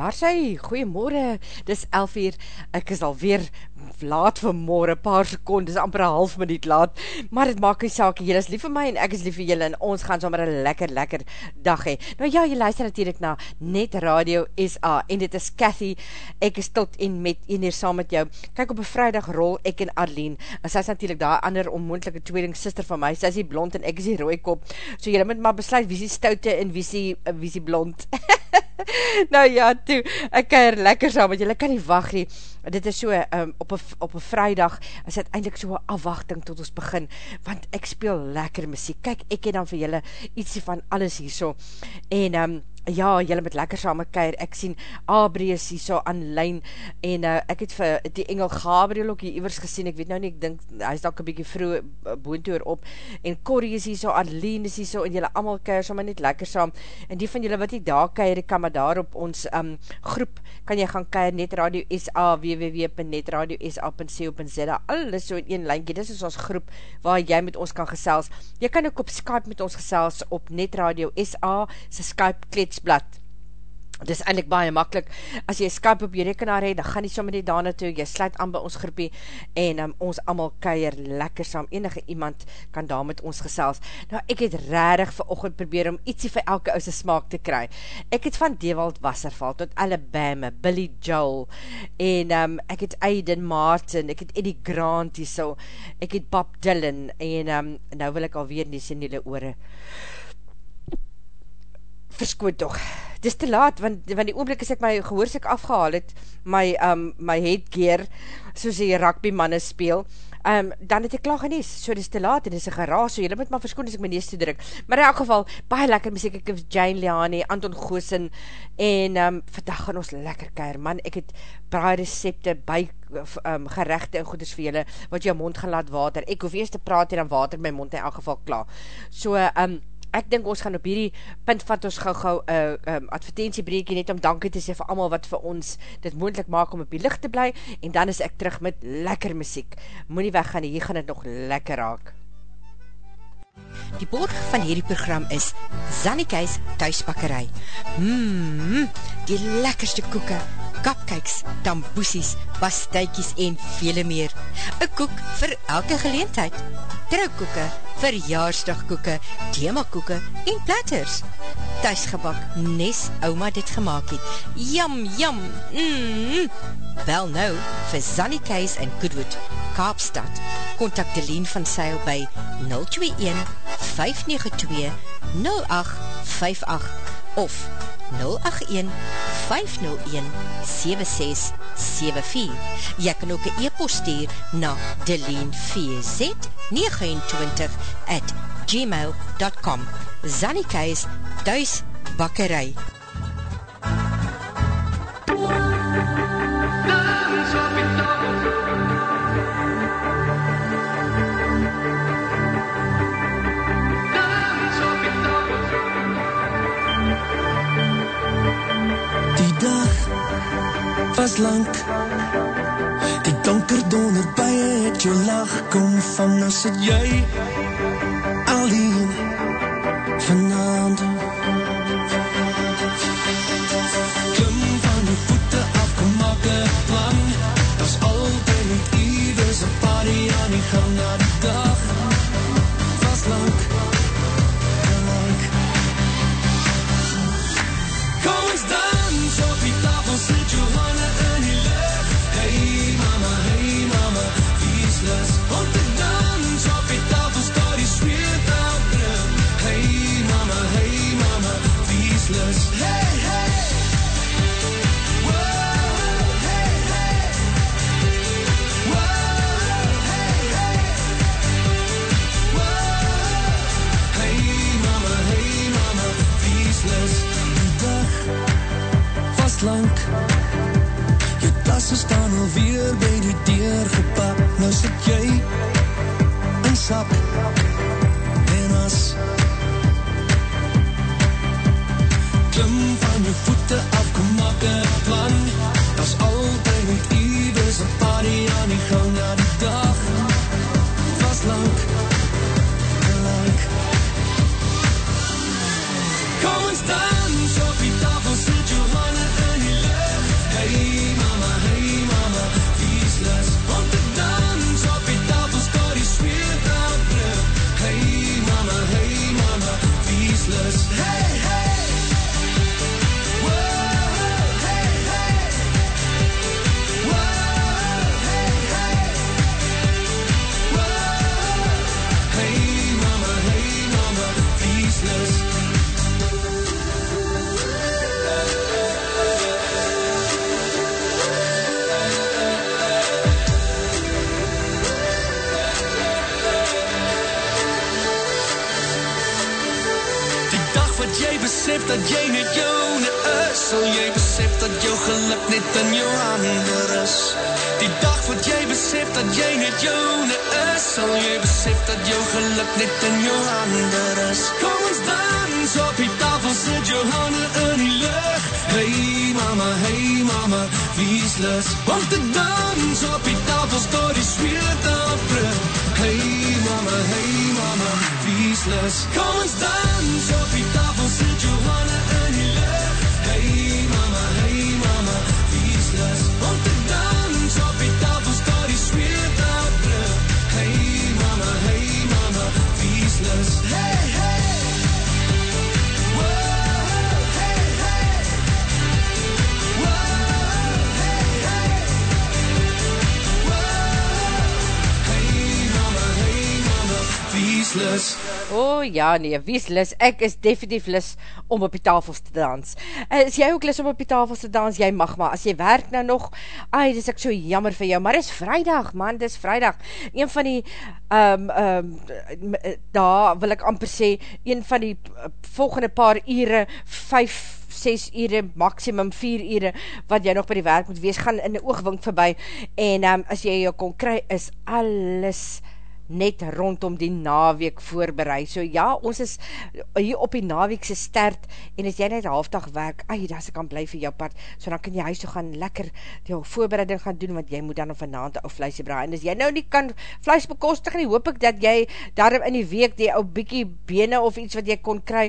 daar sy, goeiemorgen, dis 11 uur, ek is alweer laat vanmorgen, paar secondes, amper een half minuut laat, maar het maak nie saak, jy is lief vir my en ek is lief vir jylle en ons gaan sommer een lekker, lekker dag hee. Nou ja, jy luister natuurlijk na Net Radio SA en dit is Cathy, ek is tot en met en hier saam met jou. Kijk op een vrijdag rol ek en Arlene, en sy is natuurlijk daar ander onmoendelike tweeling sister van my, sy is die blond en ek is die rooikop, so jylle moet maar besluit wie is die stoute en wie is die, wie is die blond. nou ja, toe, ek er lekker saam, want jylle kan nie wacht nie, dit is so, um, op een op een vrijdag is het eindelijk so een afwachting tot ons begin, want ek speel lekker muziek, kyk ek het dan vir julle ietsie van alles hier so, en um, ja, jylle met lekker saam keir, ek sien Abri is hier so online, en uh, ek het vir die engel Gabriel ook hier gesien, ek weet nou nie, ek dink, hy is dalk een bykie vroeg uh, boontoer op, en Corrie is hier so, Arlene is hier so, en jylle allemaal keir saam, net lekker saam, en die van jylle wat die daar keir, kan maar daar op ons um, groep, kan jy gaan keir, net radio SA, www.netradiosa.co.za, alles so in een lijntje, dit is ons groep, waar jy met ons kan gesels, jy kan ook op Skype met ons gesels, op Netradio SA, sy Skype klets stedsblad. Dit is eindelijk baie makkelijk, as jy Skype op jy rekenaar het, dan gaan jy sommer die daan toe, jy sluit aan by ons groepie, en um, ons allemaal keier lekker saam, enige iemand kan daar met ons gesels. Nou, ek het rarig vir ochend probeer om ietsie vir elke ouse smaak te kry. Ek het van Dewald Wasserval tot Alabama, Billy Joel, en um, ek het Aiden Martin, ek het Eddie Grant hier so, ek het Bob Dylan, en um, nou wil ek alweer nie sien die oore verskoot toch, dis te laat, want, want die oomblik is ek my gehoorsik afgehaal het, my, um, my headgear, soos die rugby manne speel, um, dan het ek klaar genies, so dis te laat, en dis een geraas, so jy moet maar verskoon as ek my neus toedruk, maar in elk geval, baie lekker muziek, ek het Jane Liani, Anton Goosen, en um, vandag gaan ons lekker keir, man, ek het braai recepte, by um, gerechte en goeders vir julle, wat jou mond gaan laat water, ek hoef eerst te praat en dan water my mond in elk geval klaar, so, um, ek dink ons gaan op hierdie punt vat ons gauw gauw uh, um, advertentiebreekie net om dankie te sê vir allemaal wat vir ons dit moendlik maak om op die licht te bly en dan is ek terug met lekker muziek. Moe nie weggaan, hier gaan het nog lekker raak. Die borg van hierdie program is Zannikeis Thuisbakkerij. Mmm, die lekkerste koeken, kapkijks, tamboesies, pasteikies en vele meer. Een koek vir elke geleentheid. Trouwkoeken, verjaarsdagkoeken, themakoeken en platters. Thuisgebak, nes oma dit gemaakt het. Jam, jam, mmm. Bel nou vir Zannie Keis in Goodwood, Kaapstad. Contact de Leen van Seil by 021 592 0858 of 081 501 7674. Jy kan ook een e-post stuur na deleenvz29 at gmail.com Zannikeis Thuis Bakkerij was lang Die donker donder by het jou lach kom van Nou sit jy alleen vanavond nee, wie is lis? Ek is definitief lis om op die tafels te dans. Uh, is jy ook lis om op die tafels te dans? Jy mag maar, as jy werk nou nog, ai, dis ek so jammer vir jou, maar dis vrijdag, man, dis vrijdag. Een van die, um, um, daar wil ek amper sê, een van die volgende paar ure, vijf, 6 ure, maximum 4 ure, wat jy nog by die werk moet wees, gaan in die oogwink voorbij, en um, as jy jou kon kry, is alles net rondom die naweek voorbereid. So ja, ons is hier op die naweekse stert, en as jy net halfdag werk, ai, daar se kan bly vir jou part, so dan kan jy huis toe gaan lekker jou voorbereiding gaan doen, want jy moet dan vanavond ou vleisie braai, en as jy nou nie kan vleis bekostig nie, hoop ek dat jy daarom in die week die ou bykie bene of iets wat jy kon kry,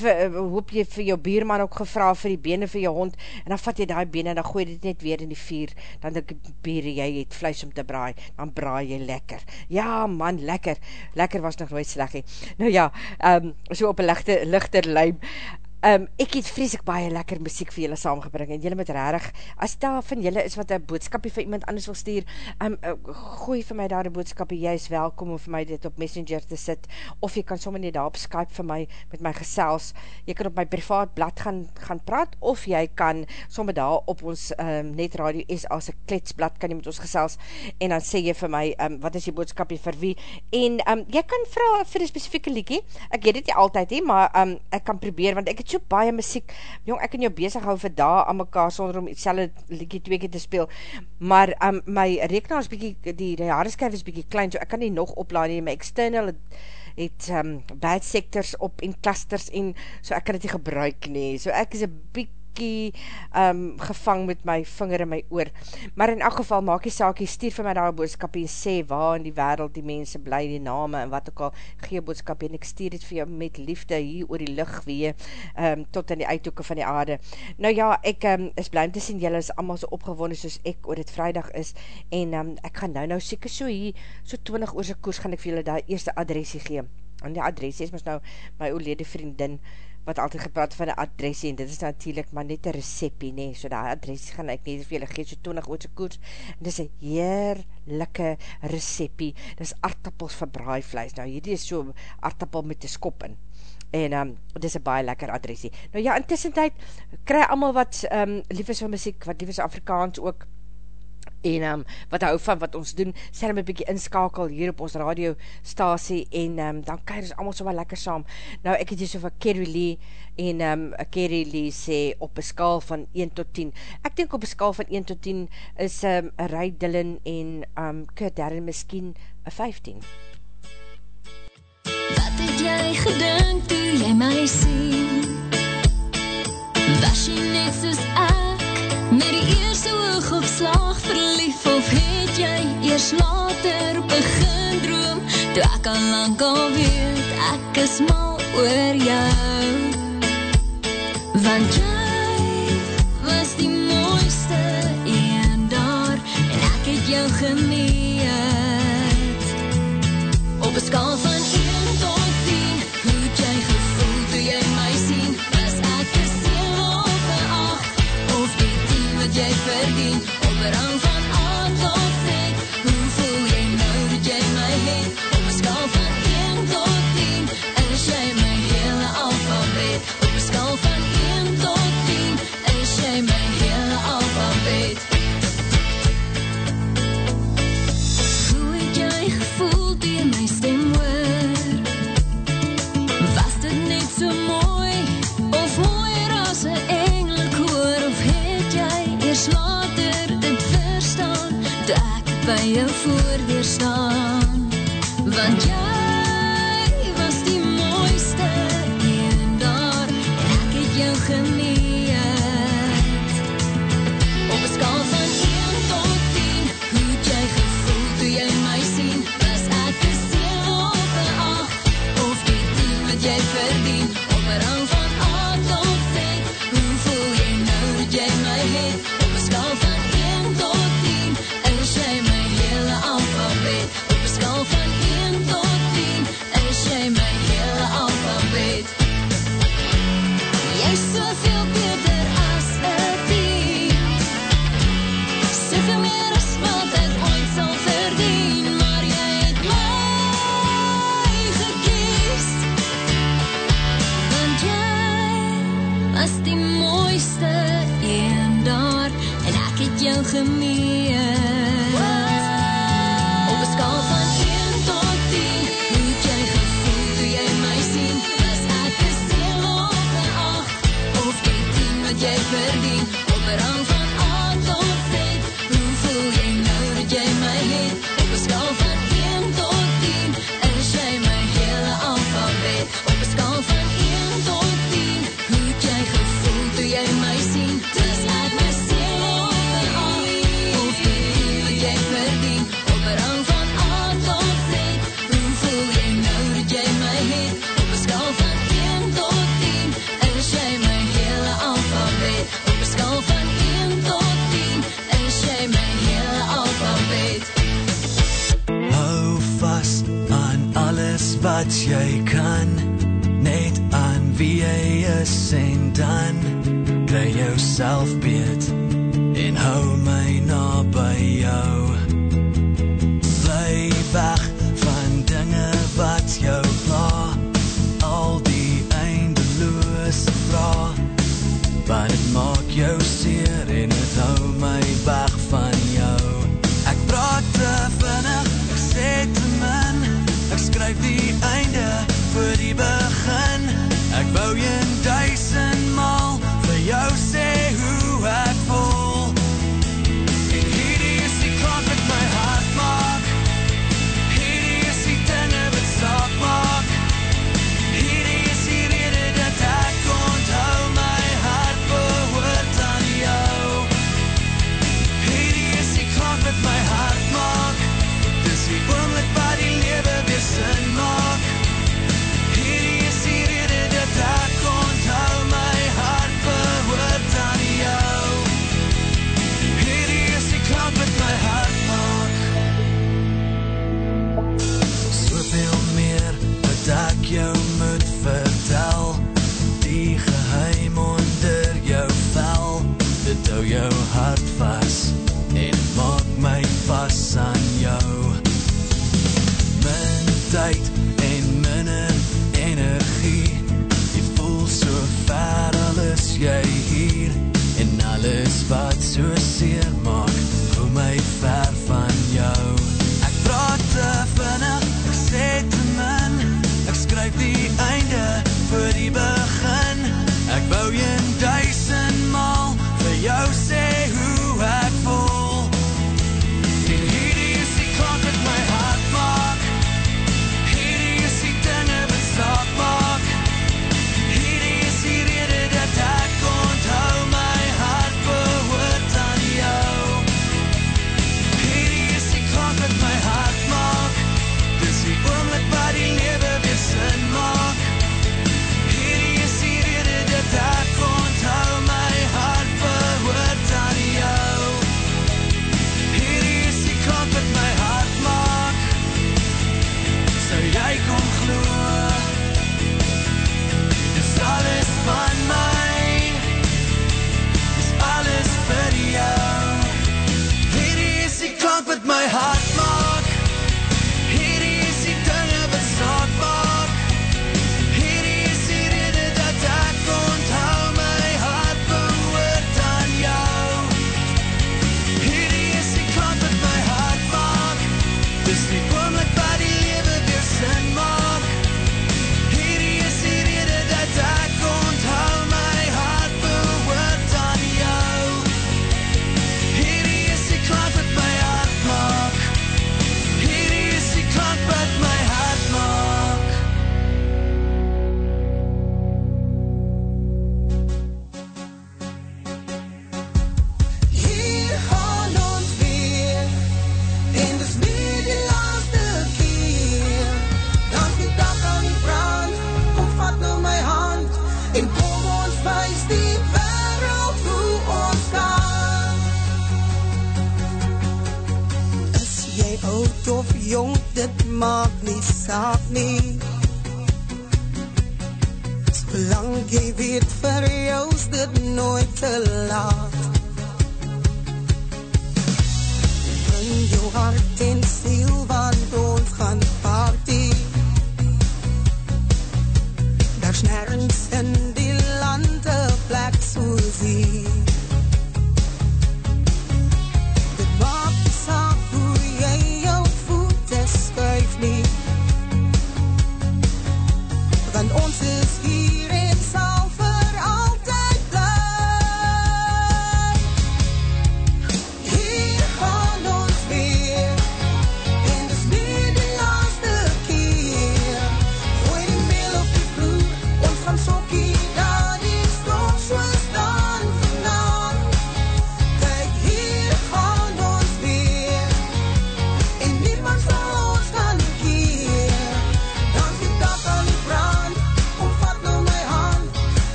vir, hoop jy vir jou bierman ook gevra vir die bene vir jou hond, en dan vat jy die bene, en dan gooi dit net weer in die vuur, dan denk bier jy het vleis om te braai, dan braai jy lekker. Ja, man, lekker, lekker was nog nooit sleg, he. nou ja, um, so op een lichte, lichter luim, Um, ek het vreselik baie lekker muziek vir julle saamgebring en julle met rarig, as daar van julle is wat een boodskapie vir iemand anders wil stuur, um, gooi vir my daar een boodskapie, jy is welkom om vir my dit op Messenger te sit, of jy kan sommer nie daar op Skype vir my, met my gesels, jy kan op my privaat blad gaan, gaan praat, of jy kan sommer daar op ons um, net radio is as een kletsblad, kan jy met ons gesels, en dan sê jy vir my, um, wat is die boodskapie vir wie, en um, jy kan vraag vir een specifieke liekie, ek weet dit nie altyd he, maar um, ek kan probeer, want ek het so baie muziek, jong, ek kan jou bezig hou vir daar aan mekaar, sonder om iets selle liekie twee keer te speel, maar um, my rekenaar is bykie, die, die hardeskyf is bykie klein, so ek kan nie nog oplaad nie, my external het, het um, bad sectors op en clusters en, so ek kan het nie gebruik nie, so ek is een bykie bykie um, gevang met my vinger in my oor. Maar in elk geval maak die saakie, stuur vir my daar boodskap en sê waar in die wereld die mense bly, die name en wat ook al, gee boodskap en ek stuur dit vir jou met liefde hier oor die lucht wee, um, tot in die uithoeken van die aarde. Nou ja, ek um, is blij om te sien, jylle is allemaal so opgewonnen soos ek oor dit vrijdag is en um, ek gaan nou nou seker so hier, so 20 oor sy koers gaan ek vir julle daar eerste adresie gee. En die adresie is mis nou my oorlede vriendin, wat altyd gepraat van die adresie, en dit is natuurlijk maar net een recepie, nee, so die adresie gaan ek net vir julle geef, so 20 ootse koers, en dit is een heerlijke recepie, dit is aardappels vir braaivleis, nou hierdie is so aardappel met die skop in, en um, dit is een baie lekker adresie. Nou ja, intussen tyd, kry allemaal wat um, lief is van muziek, wat lief is Afrikaans ook, en um, wat hou van wat ons doen, sê hem een bykie inskakel hier op ons radiostasie, en um, dan kan ons allemaal so wat lekker saam. Nou, ek het hier so van Kerry Lee, en um, Kerry Lee sê op een skaal van 1 tot 10. Ek denk op een skaal van 1 tot 10 is um, Ray Dillon en um, Kurt Darren miskien een 15. Wat het jy gedink toe jy my sien? Was jy net soos ek, met die eerste oog op slag verlief, of het jy eers later begin droom, toe ek al lang al weet, ek is mal oor jou. Want jy was die mooiste een daar, en ek het jou geneet. Op een skaal 10 by jou voordeur staan. Want jy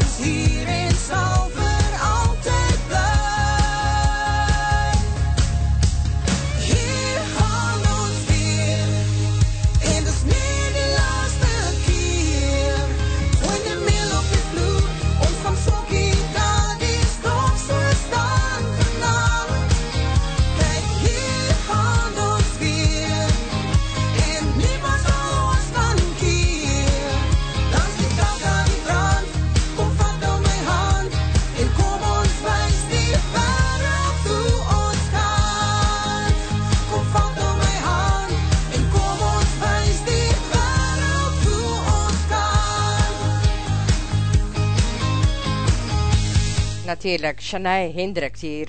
is hier en sal Natuurlijk, Shanae Hendricks hier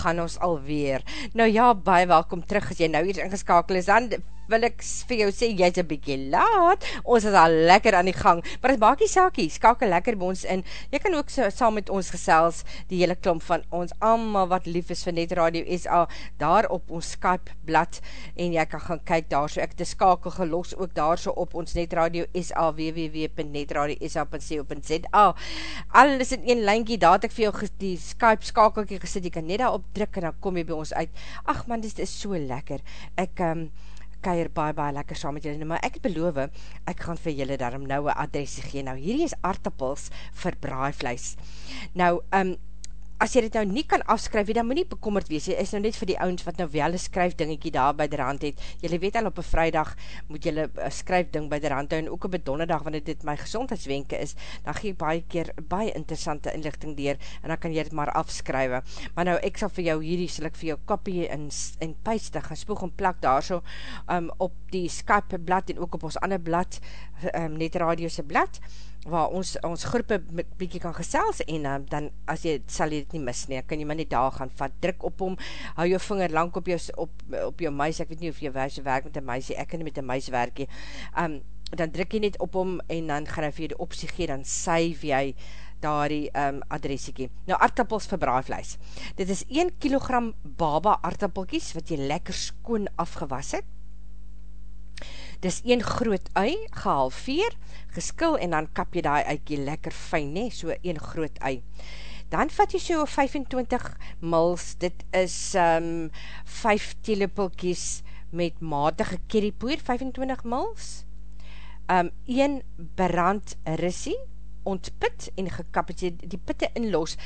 gaan ons alweer. Nou ja, baie welkom terug as jy nou hier ingeskakel is. Dan wil ek vir jou sê, jy is een bykie laat. Ons is al lekker aan die gang. Maar het maak nie saakie, skakel lekker by ons in. Jy kan ook so, saam met ons gesels, die hele klomp van ons, allemaal wat lief is vir Net Radio SA, daar op ons Skype blad, en jy kan gaan kyk daar, so ek die skakel gelos ook daar so op ons Net Radio SA, www.netradiosa.co.za. Alles in een lijntjie, daar het ek vir jou die Skype skakelkie gesit, jy kan net daar op druk, en dan kom jy by ons uit. Ach man, dit is so lekker. Ek, um, keier baie, baie lekker saam met julle, nou, maar ek beloof, ek gaan vir julle daarom nou een adres gee. Nou, hierdie is aardappels vir braaivleis. Nou, um, as jy dit nou nie kan afskryf, dan moet nie bekommerd wees, jy is nou net vir die ouwens wat nou wel een skryfdingetjie daar by die rand het, jylle weet al op een vrijdag moet jylle een skryfding by die rand hou, en ook op een donderdag, wanneer dit my gezondheidswenke is, dan gee ek baie keer baie interessante inlichting dier, en dan kan jy dit maar afskrywe, maar nou, ek sal vir jou hierdie, sal ek vir jou kopie en, en paste, gaan spoeg en plak daar so, um, op die Skype blad, en ook op ons ander blad, um, net radiose blad, waar ons, ons groepe bykie kan gesels, en um, dan, as jy, sal jy dit nie mis nie, kan jy maar net daar gaan vat, druk op hom, hou jou vinger lang op jou, op, op jou muis, ek weet nie of jy wijs werk met een muisie, ek kan nie met een muis werkie, um, dan druk jy net op hom, en dan gaan hy vir jy die optie gee, dan save jy daar die um, adresiekie. Nou, aardappels vir braaivleis. Dit is 1 kilogram baba aardappelkies, wat jy lekker skoon afgewas het, dis een groot ui, gehalveer, geskil, en dan kap jy die uitkie lekker fijn, ne, so een groot ui. Dan vat jy so 25 mils, dit is um, 5 telepelkies met matige currypoer, 25 mils, um, een berand rissie, ontpit en gekap, as jy die pitte inlos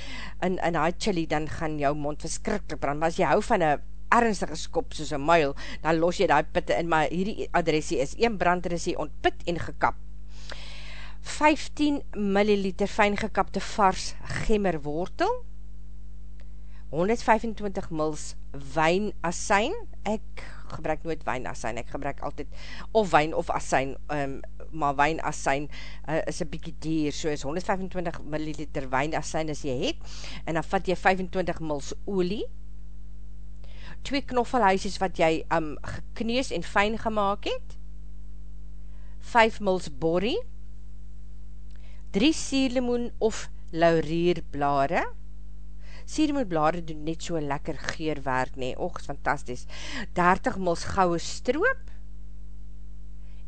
in, in die chili, dan gaan jou mond verskrikkelijk brand, maar as jy hou van een ernstige skop soos een muil, dan los jy die pitte in, maar hierdie adresie is 1 brandresie ontpit en gekap. 15 milliliter fijn gekapte vars gemmerwortel, 125 mils wijn asijn, ek gebruik nooit wijn asijn, ek gebruik altyd of wijn of asijn, um, maar wijn asijn uh, is een bykie dier, so is 125 milliliter wijn asijn as jy het, en dan vat jy 25 mils olie, twee knoffelhuisjes wat jy um, gekneus en fijn gemaakt het, 5 mils borrie, 3 sierlemoen of laurierblare, sierlemoenblare doen net so lekker geurwerk nie, och, is fantastisch, 30 mils gouwe stroop,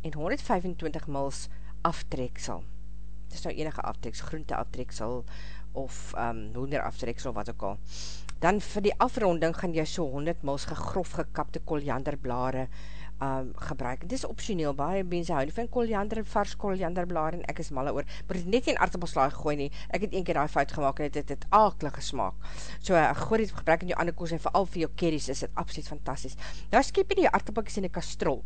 en 125 mils aftreksel, dit is nou enige aftreksel, groente aftreksel, of um, hoender aftreksel, wat ook al, dan vir die afronding gaan jy so 100 mils gegrof gekapte kolianderblare um, gebruik. Dit is optioneel, baie mense hou nie van koliander, vars kolianderblare, en ek is malle oor, maar het net geen aardappelslaag gooi nie, ek het een keer die fout gemaakt, en het het, het akelige smaak. So, ek gooi dit gebruik in jou ander koos, en vooral vir jou kerries is het absoluut fantastisch. Nou skip jy die aardappelkies in die kastrol,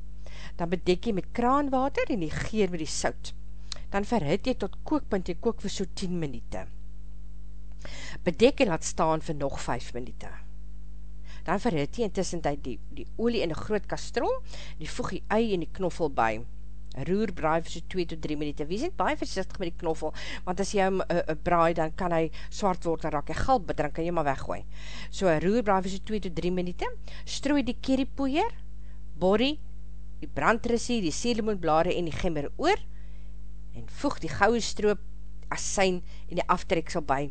dan bedek jy met kraanwater, en die geer met die sout. Dan verhit jy tot kookpunt, jy kook vir so 10 minute. Bedek en laat staan vir nog 5 minute dan verhit jy intussen die, die, die olie in die groot kastrol, die voeg die ei en die knoffel by, roer braai vir so 2 tot 3 minuut, wees niet baie versichtig met die knoffel, want as jy hom uh, uh, braai, dan kan hy swart word, dan raak hy galp, dan kan jy maar weggooi. So, roer braai vir so 2 tot 3 minuut, strooi die kerrypoeier, borrie, die brandrissie, die sierlemoenblare en die gemmer oor, en voeg die gouwe stroop, asijn en die aftreksel by.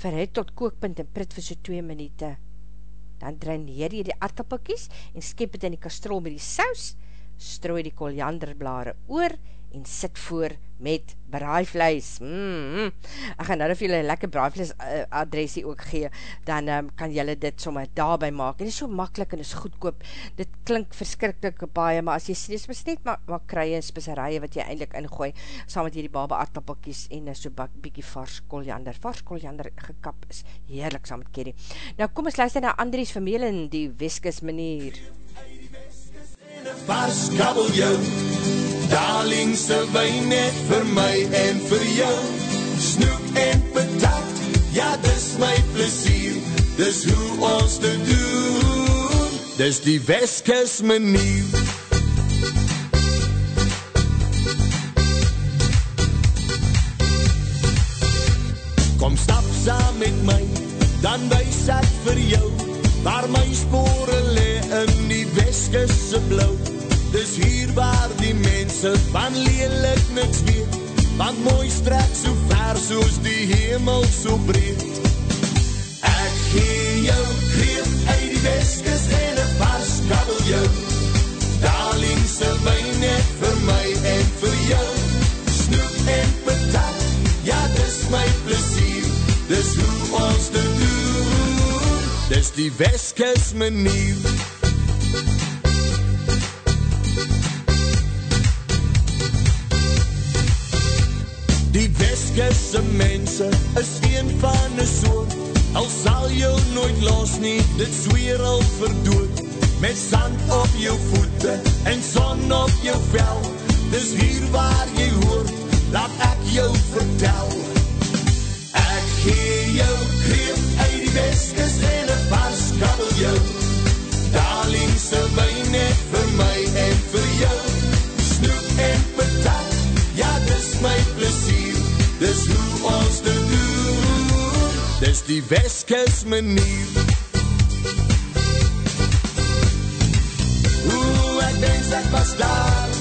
Verhit tot kookpunt en prit vir so 2 minuut, dan draineer jy die aardappelkies en skep het in die kastrol met die saus, strooi die kolianderblare oor en sit voor met braaivlees. Mm, mm. Ek gaan nou vir julle lekker braaivlees uh, adresie ook gee, dan um, kan julle dit sommer daarby maak. En dit is so makkelijk en is goedkoop. Dit klink verskrikkelijk baie, maar as jy sê, is net maar, maar krye en speserije wat jy eindelijk ingooi, saam met hierdie baba aardappelkies en so bykie vars koljander. Vars koljander gekap is heerlik saam met kerry. Nou kom ons luister na Andries Vermeulen, die Weskes manier. Vars kabeljou Darlingse wijn net vir my en vir jou. Snoek en patat, ja dis my plezier Dis hoe ons te doen. Dis die Weskes manier. Kom stap saam met my, dan wees ek vir jou Waar my spore le in die Weskese blauw Dis hier waar die mense van lelik niks weet. Want mooi strek so ver soos die hemel so breed. Ek gee jou kreef uit die Weskes en een vars kabeljou Darlingse wijn net vir my en vir jou. Snoep en patat, ja dis my plezier. Dis hoe ons te doen Dis die Weskes manier Die Weskese mense is een van een soort. Al sal jou nooit los nie, dit zweer al verdood Met sand op jou voete en son op jou vel. Dis hier waar jy hoort, laat ek jou vertel. Ek gee jou kreef uit die Weskes en kabeljou Darlingse wijn net vir my en vir jou. Snoep en patat, ja dis my plezier Dis hoe ons te doen. Dis die Weskes manier. Hoe ek wens ek was daar.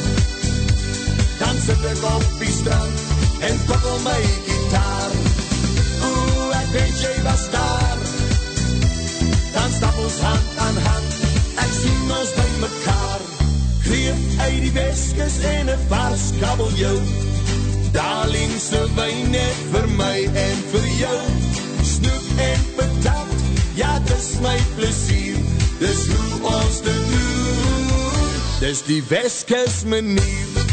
Dan sit ek op die strand En koppel my gitaar. Hoe ek wens jy was daar Weskes en een vars kabeljou Darlingse wijn net vir my en vir jou. Snoep en patat, ja dis my plezier. Dis hoe ons te doen. Dis die Weskes manier.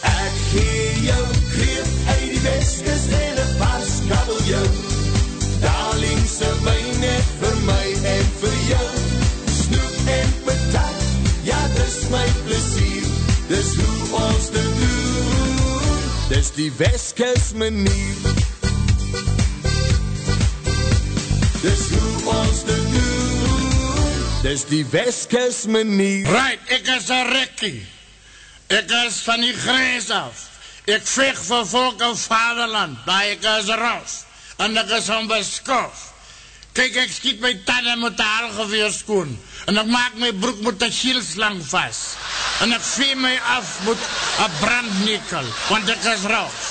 Ek gee jou kreef uit die Weskes en een vars kabeljou die Weskus manier. Dis hoe ons dit doen. Dis die Weskus manier. Right, ek is een rekkie. Ek is van die grens af. Ek veeg vir volk en vaderland, maar ek is ros. En ek is onbeskof. Kijk, ek skiet my tanden met die halgeweer skoen. En ek maak my broek met die shielslang vast. En ek vee my af met een brandnekel, want ek is ros.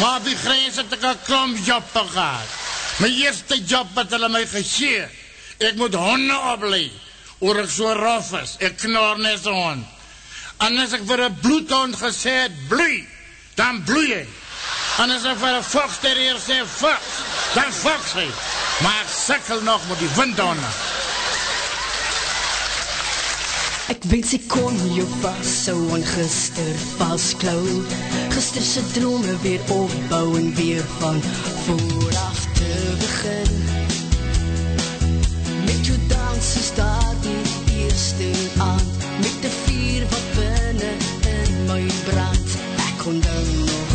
Maar op die grens het ek een klomp joppe gehad. My eerste job het hulle my gesê. Ek moet honde oplei. Oor ek so rof is. Ek knor net so hond. En as ek vir een bloedhond gesê het, bloei, dan bloei hy. En as ek vir een fox terrier sê, fox, dan fox hy. Maar ek sikkel nog met die windhonde. Ek wens ek kon jou vashou en gister vastklou Gister se drome weer opbou en weer van vooraf te begin. Met jou dans is daar die eerste aand. Met die vier wat binnen in my brand. Ek onthou nog.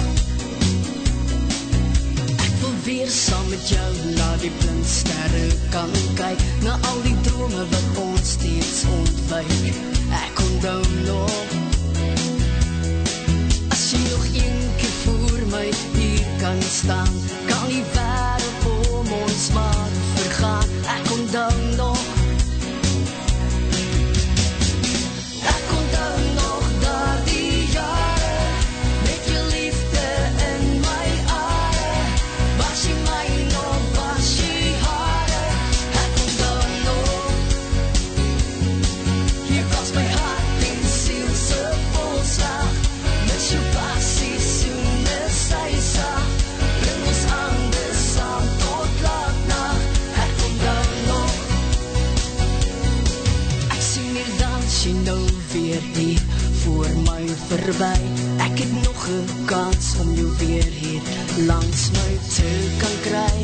Ek wil weer saam met jou na die blindsterre kan kyk. Na al die drome wat ons steeds ontwijk Ek onthou nog As jy nog een keer voor my hier kan staan Kan die jy nou weer hier voor my verby? Ek het nog een kans om jou weer hier langs my te kan kry.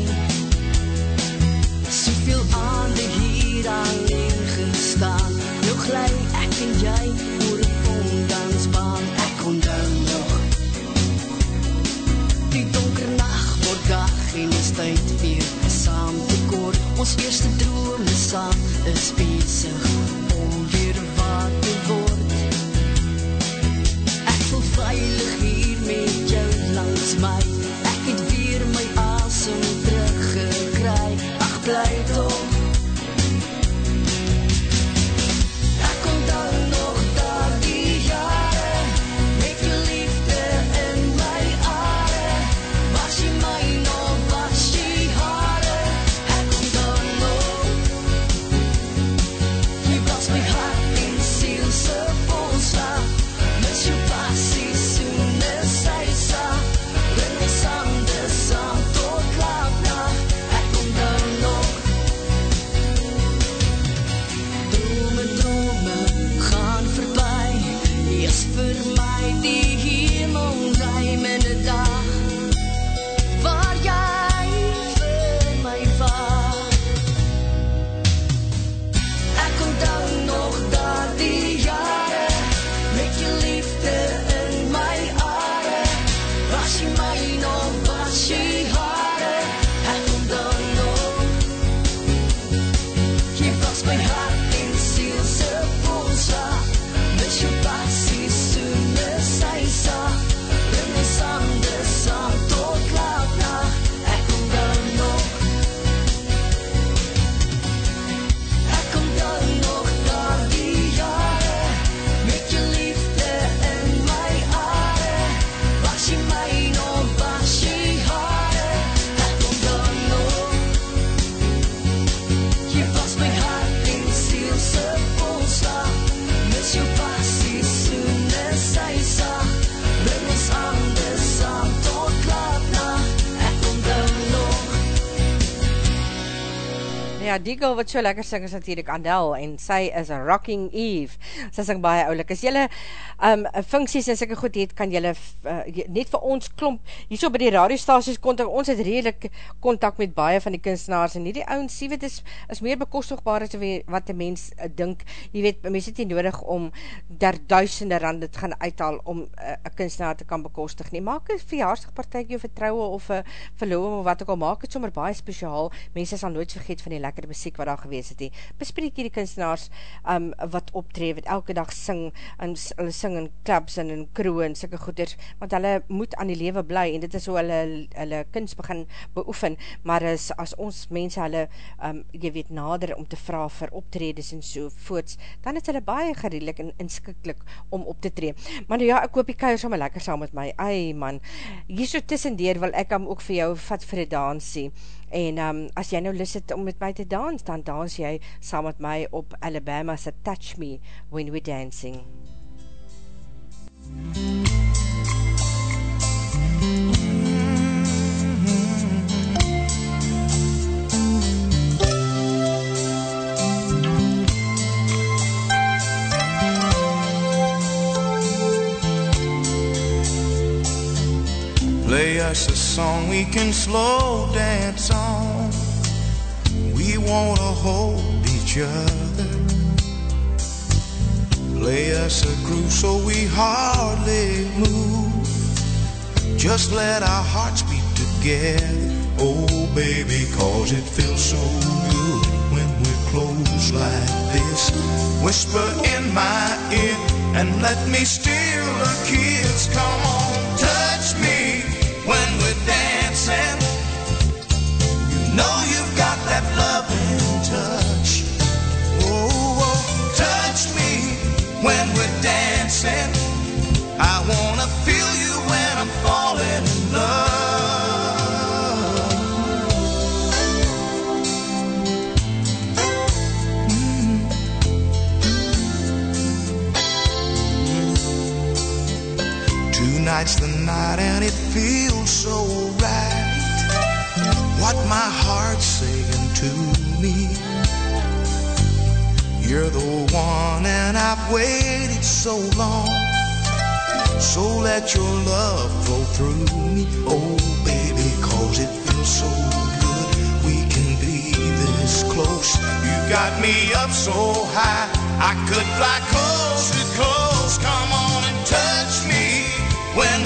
Soveel aande hier alleen gestaan. Nou glij ek en jy oor een pongdansbaan Ek onthou nog Die donker nacht word dag en is tyd weer saam te kort. Ons eerste drome saam is bezig veilig hier met jou langs my die girl wat so lekker sing is natuurlijk Adele en sy is Rocking Eve. Sy sing baie oulik. As jylle um, funksies en syke goed het, kan jylle uh, net vir ons klomp, hier so by die radiostasies kontak, ons het redelijk contact met baie van die kunstenaars en nie die ouwens, jy weet, is, is meer bekostigbaar as wat die mens uh, dink. Jy weet, mens het nie nodig om der duisende rand het gaan uithaal om uh, een kunstenaar te kan bekostig nie. Maak een verjaarsdagpartijkie of vertrouwe of een verloom of wat ook al, maak het sommer baie speciaal. Mense sal nooit vergeet van die lekker muziek wat daar gewees het. Bespreek hier die kunstenaars um, wat optree, wat elke dag sing, en hulle sing in clubs en in kroe en sikke goeders, want hulle moet aan die lewe bly, en dit is hoe hulle, hulle kunst begin beoefen, maar as, as ons mense hulle, um, jy weet, nader om te vraag vir optredes en so voorts, dan is hulle baie geredelik en inskikkelijk om op te tree. Maar nou ja, ek hoop die kuier sommer lekker saam met my, ai man, hier so tussendeer wil ek hem ook vir jou vat vir die dansie, en um, as jy nou lus het om met my te dans, dan dans jy saam met my op Alabama se Touch Me When We're Dancing. Play us a song we can slow dance on. We want to hold each other. Play us a groove so we hardly move. Just let our hearts beat together. Oh, baby, cause it feels so good when we're close like this. Whisper in my ear and let me steal a kiss. Come on, touch me when we're dancing. You know you've got that loving touch. Oh, oh, touch me when we're feels so right. What my heart's saying to me. You're the one and I've waited so long. So let your love flow through me. Oh, baby, cause it feels so good. We can be this close. You got me up so high. I could fly coast to coast. Come on and touch me when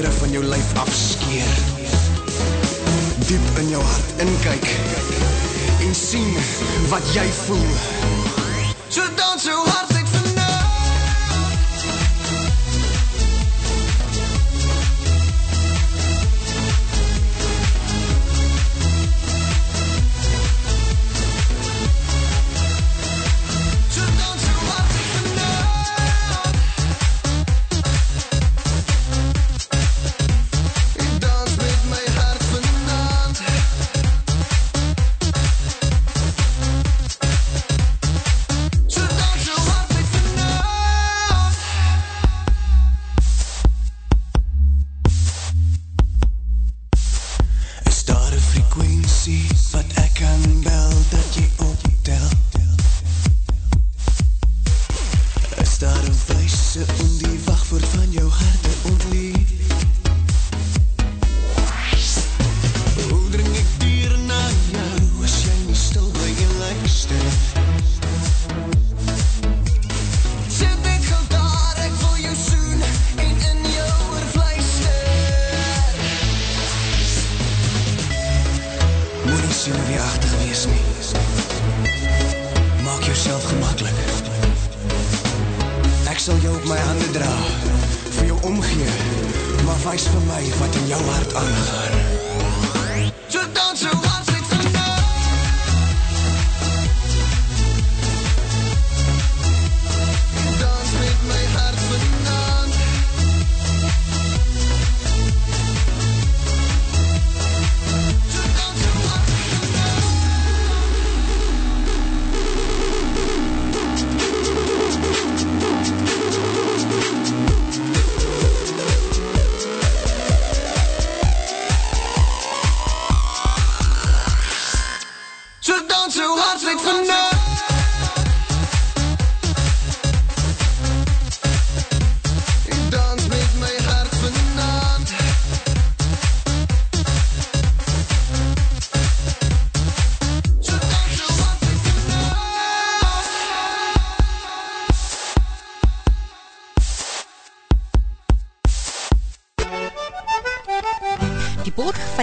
klere van jou lyf afskeer. Diep in jou hart inkyk En sien wat jy voel. So dans so hard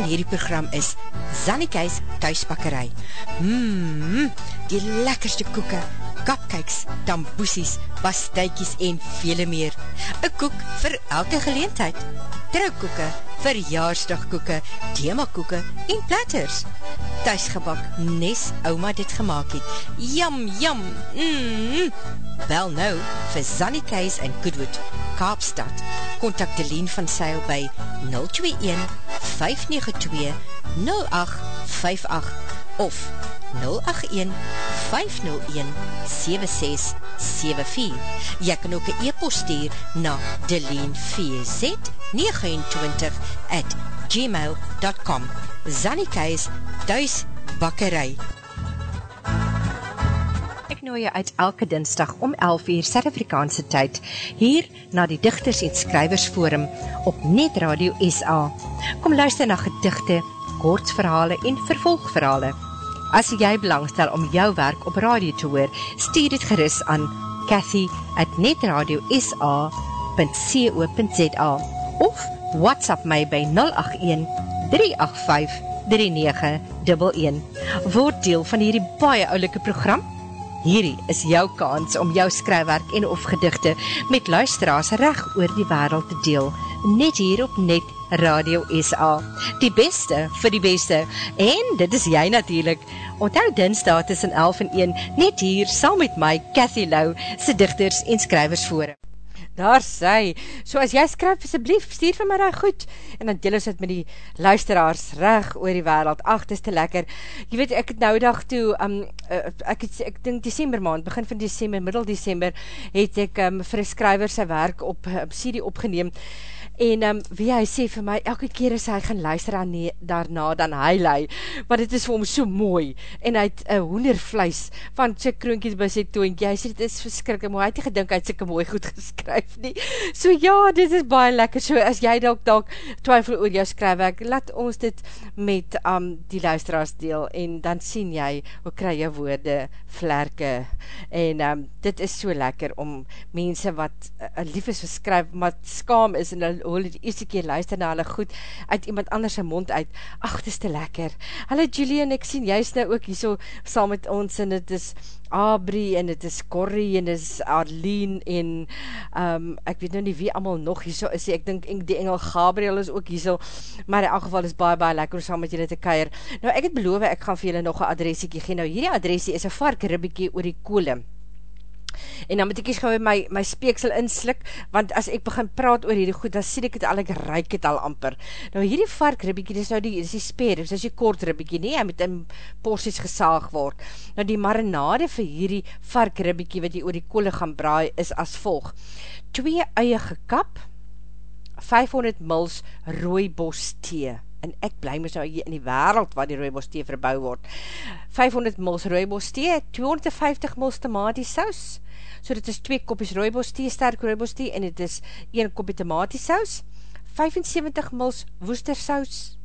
hierdie program is Zannikeis Thuisbakkerij. Mmm, die lekkerste koeke, cupcakes, tamboesies, pasteikies en vele meer. Een koek vir elke geleentheid. Trouwkoeke, verjaarsdagkoeke, themakoeke en platters. Thuisgebak, nes ouma dit gemaakt het. Jam, jam, mmm. Bel nou vir Zannikeis in Goodwood, Kaapstad. Contact Delien van Seil by 021 592 0858 of 081 501 7674. Jy kan ook een e-post stuur na delienvz29 at gmail.com Zannikeis Thuis Bakkerij nooi jou uit elke dinsdag om 11 uur Suid-Afrikaanse tyd hier na die Digters en Skrywers Forum op Net Radio SA. Kom luister na gedigte, kortverhale en vervolgverhale. As jy belangstel om jou werk op radio te hoor, stuur dit gerus aan Cathy at netradio.sa.co.za of WhatsApp my by 081 385 3911. Word deel van hierdie baie oulike program. Hierdie is jou kans om jou skrywerk en of gedigte met luisteraars reg oor die wêreld te deel, net hier op Net Radio SA. Die beste vir die beste. En dit is jy natuurlik. Onthou Dinsdae tussen 11 en 1 net hier saam met my Cathy Lou se digters en skrywers forum. Daar sy. So as jy skryf asseblief, stuur vir my daai goed en dan deel ons dit met die luisteraars reg oor die wêreld. Ag, dis te lekker. Jy weet ek het nou dag toe um ek het ek dink Desember maand, begin van Desember, middel Desember het ek um vir 'n skrywer sy werk op uh, CD opgeneem. En um, wie hy sê vir my, elke keer as hy gaan luister aan nie, daarna, dan hy. Lei, maar dit is vir hom so mooi, en hy het uh, hoendervleis van sy kroonkies by sy toontje, hy sê dit is verskrikkelijk mooi, hy het nie gedink hy het syke mooi goed geskryf nie, so ja, dit is baie lekker, so as jy dalk dalk twyfel oor jou skryfwerk, laat ons dit met um, die luisteraars deel, en dan sien jy, hoe kry jou woorde, vlerke, en um, dit is so lekker om mense wat uh, lief is vir skryf, maar skaam is, en hulle hulle die eerste keer luister na hulle goed uit iemand anders sy mond uit, ach, dit is te lekker. Hallo Julian, ek sien juist nou ook hier so saam met ons, en het is Abri, en het is Corrie, en het is Arlene, en um, ek weet nou nie wie allemaal nog hier so is, ek dink die engel Gabriel is ook hier so, maar in elk geval is baie, baie lekker om saam met julle te keir. Nou, ek het beloof, ek gaan vir julle nog een adresiekie gee. Nou, hierdie adresie is een varkribbekie oor die koole en dan moet ek eers gauw my, my speeksel inslik, want as ek begin praat oor hierdie goed, dan sien ek het al, ek reik het al amper. Nou hierdie varkribbekie, dit is nou die, dit is die speer, dit is die kort ribbekie, nie, hy moet in porties gesaag word. Nou die marinade vir hierdie varkribbekie, wat jy oor die koole gaan braai, is as volg. Twee eie gekap, 500 mils rooibos thee, en ek bly my so hier in die wereld waar die rooibos thee verbouw word. 500 mils rooibos thee, 250 mils tomatiesaus, so dit is 2 kopjes rooibos thee, sterk rooibos thee, en dit is 1 kopje tomatiesaus, 75 mils woestersaus,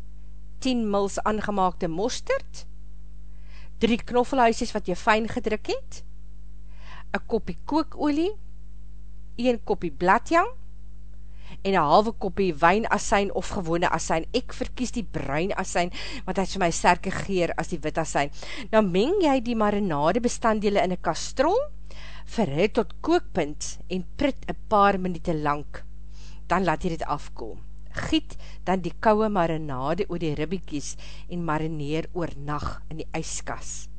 10 mils aangemaakte mosterd, 3 knoffelhuisjes wat jy fijn gedruk het, 'n kopie kookolie, 1 kopie bladjang, en een halve kopie wijnassijn of gewone assijn. Ek verkies die bruin assijn, want hy is vir my sterke geer as die wit assijn. Nou meng jy die marinade bestanddele in een kastrol, verhit tot kookpunt en prit een paar minuute lang. Dan laat jy dit afkoel. Giet dan die kouwe marinade oor die ribbiekies en marineer oor nacht in die ijskas.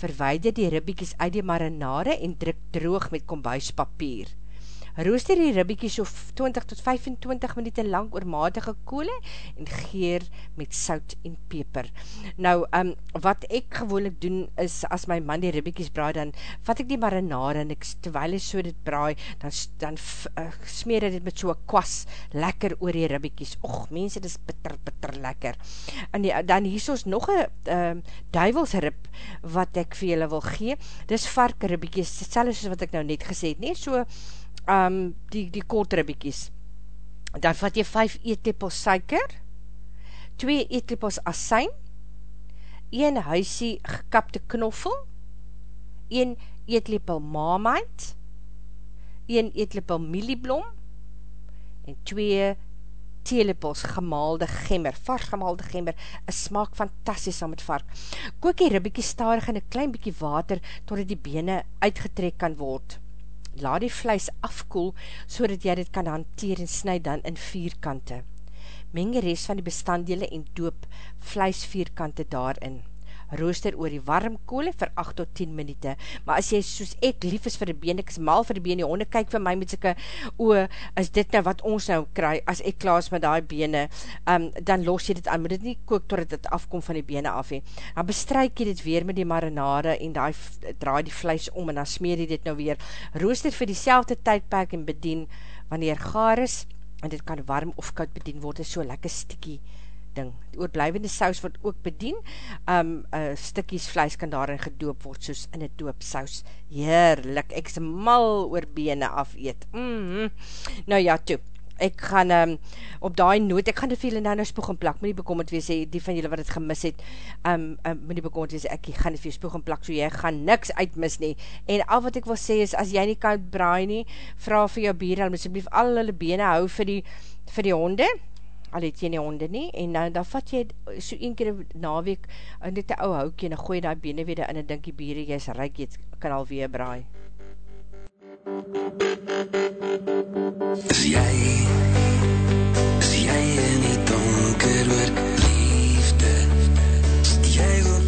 Verweide die ribbiekies uit die marinade en druk droog met kombuispapier. Rooster die ribbiekie so 20 tot 25 minuut lang oor matige koole en geer met sout en peper. Nou, um, wat ek gewoonlik doen is, as my man die ribbiekies braai, dan vat ek die marinade en ek, terwijl hy so dit braai, dan, dan uh, smeer hy dit met so'n kwas lekker oor die ribbiekies. Och, mense, dit is bitter, bitter lekker. En die, dan hier is nog een uh, duivelsrib wat ek vir julle wil gee. Dit is varkribbiekies, selfs wat ek nou net gesê het, nie so um, die, die kortribiekies. Dan vat jy 5 eetlepels suiker, 2 eetlepels asijn, 1 huisie gekapte knoffel, 1 eetlepel maamheid, 1 eetlepel mielieblom, en 2 theelepels gemaalde gemmer, vars gemaalde gemmer, een smaak fantastisch saam met vark. Kook die ribbiekie starig in een klein bykie water, totdat die bene uitgetrek kan word laat die vlees afkoel, so dat jy dit kan hanteer en snu dan in vierkante. Meng die rest van die bestanddele en doop vlees vierkante daarin. Rooster oor die warm koole vir 8 tot 10 minute. Maar as jy soos ek lief is vir die been, ek is mal vir die been, die honde kyk vir my met syke, o, is dit nou wat ons nou kry, as ek klaar is met die bene, um, dan los jy dit aan, moet dit nie kook totdat dit afkom van die bene af he. Dan bestryk jy dit weer met die marinade en die, draai die vlees om en dan smeer jy dit nou weer. Rooster vir die selfde tydperk en bedien, wanneer gaar is, en dit kan warm of koud bedien word, is so lekker stikkie ding. Die oorblijvende saus word ook bedien, um, uh, stikkies vlees kan daarin gedoop word, soos in een doopsaus. Heerlik, ek is mal oor bene af eet. Mm -hmm. Nou ja, toe, ek gaan um, op daai noot, ek gaan dit vir julle nou nou spoeg en plak, moet nie bekommerd wees, die van julle wat het gemis het, um, um, moet nie bekommerd wees, ek gaan dit vir spoeg en plak, so jy gaan niks uitmis nie, en al wat ek wil sê is, as jy nie kan braai nie, vraag vir jou bier, hulle moet asblief al hulle bene hou vir die, vir die honde, al het jy nie honde nie, en dan, dan vat jy so een keer naweek, in dit ou houkje, en dan gooi jy die bene weer in, en dink die bieren, jy is reik, jy kan alweer braai. Is jy, is jy in die wonder oor liefde jy ook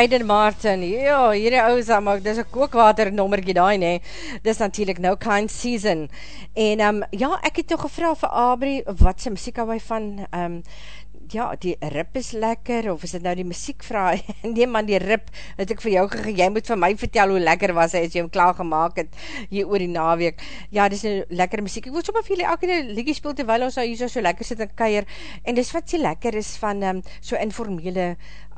Aiden Martin, ja, hierdie ou is maar dis 'n kookwater nommertjie daai nê. Dis natuurlik No Kind Season. En um, ja, ek het toe gevra vir Abri wat se musiek hou hy van um, ja, die rip is lekker, of is dit nou die muziek vraag? nee man, die rip het ek vir jou gegeen, jy moet vir my vertel hoe lekker was hy, as jy hom klaar gemaakt het, hier oor die naweek. Ja, dit is nou lekker muziek. Ek wil sommer vir julle elke die liedje speel, terwijl ons nou hier so, so lekker sit en keier, en dis wat so lekker is van um, so informele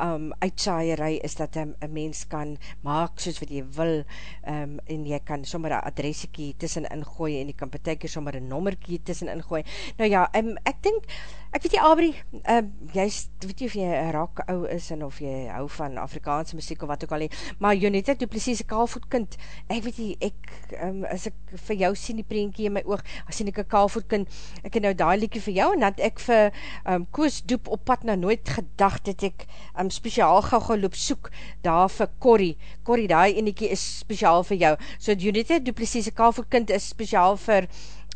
um, uitsaaierij, is dat um, een mens kan maak soos wat jy wil, um, en jy kan sommer een adresiekie tussen ingooi, en jy kan betek sommer een nommerkie tussen ingooi. Nou ja, um, ek dink, ek weet jy, Abri, um, jy weet jy of jy raak ou is, en of jy hou van Afrikaanse muziek, of wat ook al, maar Jonette Duplessis, kaalvoetkind, ek weet jy, ek, um, as ek vir jou sien die preenkie in my oog, as sien ek een kaalvoetkind, ek het nou daai liekie vir jou, en dat ek vir um, Koos Doep op pad nou nooit gedacht, het ek um, speciaal gauw gaan loop soek, daar vir Corrie, Corrie, daai eniekie is speciaal vir jou, so Jonette Duplessis, kaalvoetkind is speciaal vir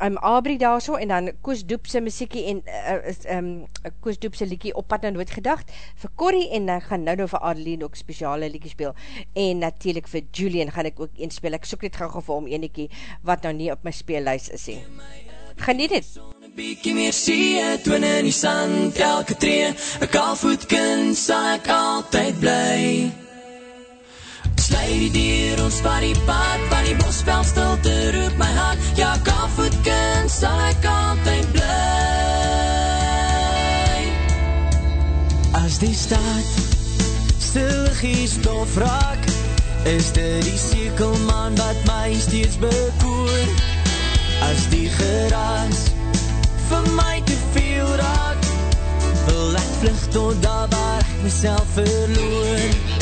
um, Abri daar so, en dan Koos Doepse muziekie en uh, um, Koos Doepse liekie op pad na nooit gedacht, vir Corrie, en dan gaan nou nou vir Adeline ook speciale liekie speel, en natuurlijk vir Julian gaan ek ook een speel, ek soek net gauw vir hom eniekie, wat nou nie op my speellijst is, he. Geniet het! Bietjie meer see, twinne in die sand, elke tree, een kaalvoetkind sal ek altyd bly. Sluit die deur, ons vat die pad, van die bosvel stil te roep my hart, ja kaalvoetkind sal ek altyd bly. As die stad stilgies dof raak, is dit die cirkelman wat my steeds bekoor. As die geraas vir my te veel raak Wil ek vlug tot daar waar ek myself verloor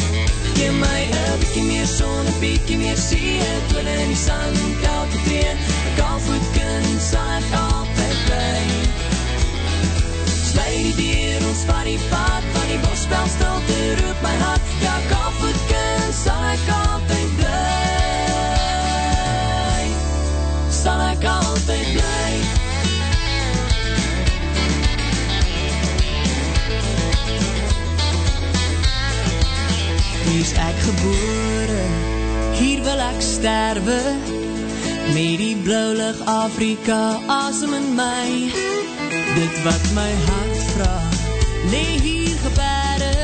Gee my een bykie meer son, een bykie meer see Twin in die sand, elke tree Ek al voetkind, sal ek altyd bly Sluit die deur, ons vat die pad Van die bosbel stil te roep my hart Ja, ek al voetkind, sal ek altyd bly Sal ek altyd Hier is ek gebore, hier wil ek sterwe. Met die blauwlig Afrika asem in my. Dit wat my hart vraag, lee hier gebere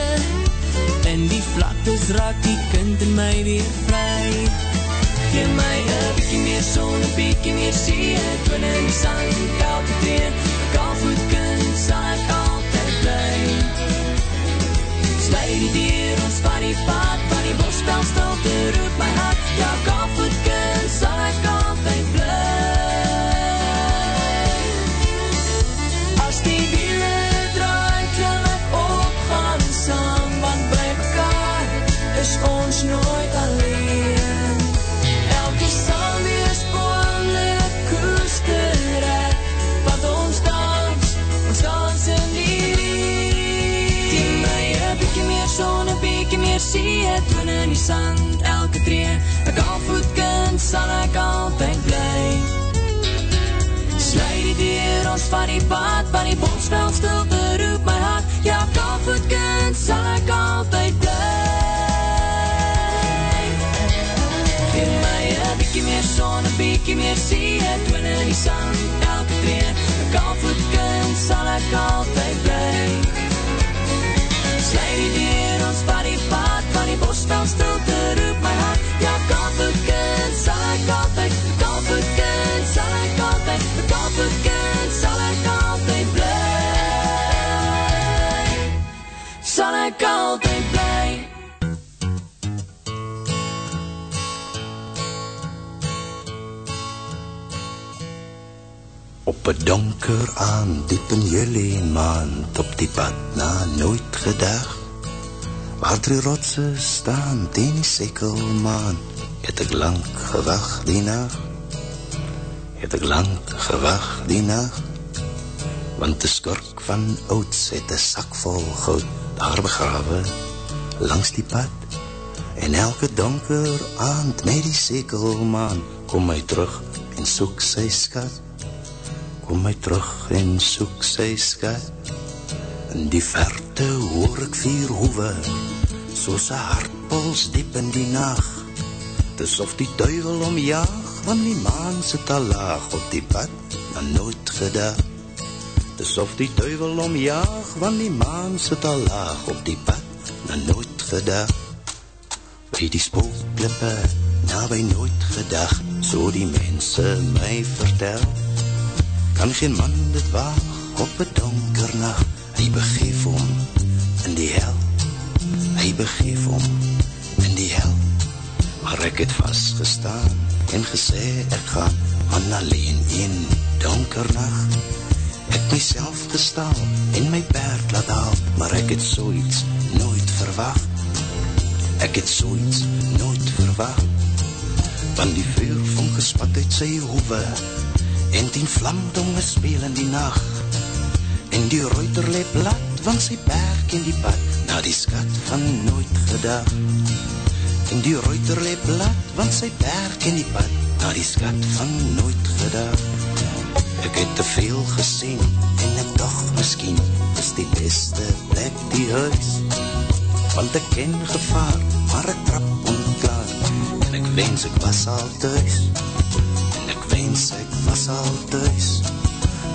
In die vlaktes raak die kind in my weer vry. Gee my een bykie meer son, een bykie meer see Twin in die sand, elke tree Kalvoetkind sal Sluit die deur, ons vat die pad Van die bosbel stil te roep my hart Ja, kalvoetkind meer see Twin in die sand, elke tree. Ek alvoetkind sal ek altyd bly. Sluit die deur, ons van die pad Van die bosveld stil te roep my hart. Ja, kalvoetkind sal ek altyd bly. Gee my een bykie meer son, een bykie meer see Twin in die sand, elke tree. Een kalvoetkind sal ek altyd bly die bosveld stil te roep my hart Ja, kalvoetkind sal ek altyd Kalvoetkind sal ek altyd Kalvoetkind sal ek altyd bly Sal ek altyd bly Op 'n donker aand, diep in julie maand, op die pad na nooit gedag. Waar drie rotse staan die sekelmaan, het ek lank gewag die nag. Het ek lank gewag die nag, want de skurk van ouds het 'n sak vol goud daar begrawe langs die pad. En elke donker aand met die sekelmaan kom hy terug en soek sy skat kom my terug en soek sy skat. In die verte hoor ek vier hoewe, soos 'n hartpuls diep in die nag. Dis of die duiwel omjaag, want die maan sit al laag op die pad, maar nooit gedag. Dis of die duiwel omjaag, want die maan sit al laag op die pad, maar nooit gedag. By die spookklippe, naby nooit gedag, so die mense my vertel. Kan geen man dit waag op 'n donker nag, hy begeef hom in die hel. Hy begeef hom in die hel. Maar ek het vastgestaan en gesê ek gaan aan alleen een donker nacht. Ek myself gestal en my perd laat haal, maar ek het soeits nooit verwacht. Ek het soeits nooit verwacht. Van die vuur van gespat uit sy hoewe en tien vlamdonge speel in die nacht. En die ruiter leep plat, want sy berg in die pad, na die skat van nooit gedag. En die ruiter leep plat, want sy berg in die pad, na die skat van nooit gedag. Ek het te veel gesien, en ek dacht miskien, is die beste plek die huis. Want ek ken gevaar, maar ek trap onklaar, en ek wens ek was al thuis. En ek wens ek was al thuis.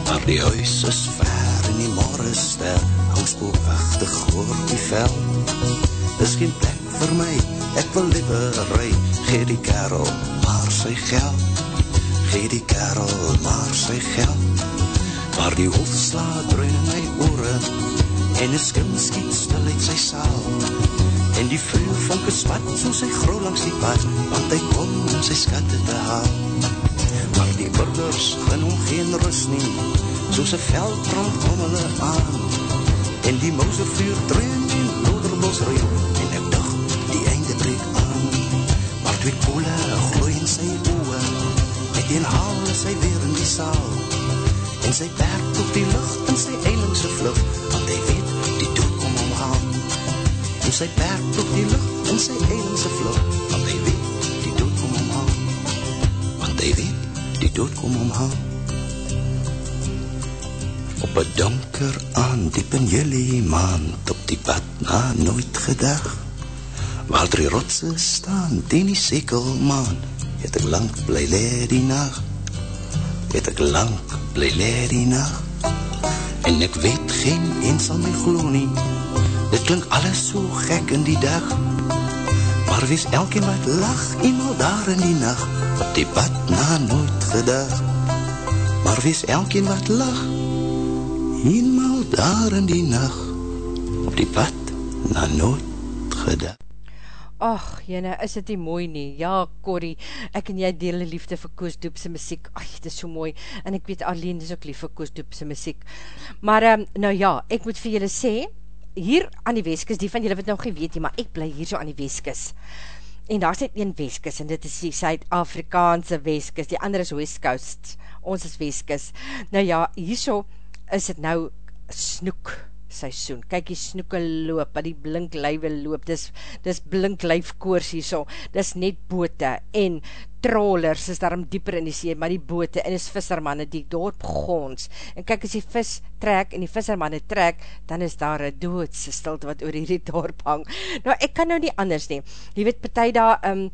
Maar die huis is ver in die morgenster Hou spookachtig oor die vel. Dis geen plek vir my Ek wil liever ry Gee die kerel maar sy geld. Gee die kerel maar sy geld. Maar die hoofd slaat dreun in my oore En die skim skiet stil uit sy saal. En die vuur van gespat So sy grou langs die pad Want hy kom om sy skatte te haal. Maar die burgers gaan hom geen rust nie Soos een veldbrand kom hulle aan. En die mousevuur dreun en loderbos ruim En ek dacht die einde breek aan. Maar twee koele gloei in sy oe Met een haal is hy weer in die saal. En sy perk op die lucht in sy eilingse vlug. Want hy weet die dood kom omhaal En sy perk op die lucht in sy eilingse vlug. Want hy weet die dood kom omhaal Want hy weet die dood kom omhaal. Op een donker aan, diep in jullie maand, op die pad na nooit gedag. Waar drie rotse staan, die sekelmaan, het ek lang bly leer die nacht. Het ek lang bly leer die nacht. En ek weet geen een sal my glo nie, dit klink alles so gek in die dag. Maar wees elkeen wat lach, eenmaal daar in die nacht, op die pad na nooit gedag. Maar wees elkeen wat lach, eenmaal daar in die nacht, op die pad na nooit gedag. Ach, jyne, is dit nie mooi nie? Ja, Corrie, ek en jy deel die liefde vir Koos Doepse muziek. Ach, dit is so mooi. En ek weet, alleen is ook lief vir Koos Doepse muziek. Maar, um, nou ja, ek moet vir julle sê, hier aan die Weskus, die van julle wat nou geweet nie, maar ek bly hier so aan die Weskus. En daar is net een Weskus, en dit is die Suid-Afrikaanse Weskus, die ander is West Coast, ons is Weskus. Nou ja, hier so is het nou snoek seisoen. Kyk die snoeke loop, wat die blinkluive loop, dis, dis blinkluifkoors hier so, dis net bote en trollers is daarom dieper in die see, maar die bote en is vissermanne die dorp gons. En kyk as die vis trek en die vissermanne trek, dan is daar een doodse stilte wat oor hierdie dorp hang. Nou, ek kan nou nie anders nie. Jy weet, partij daar um,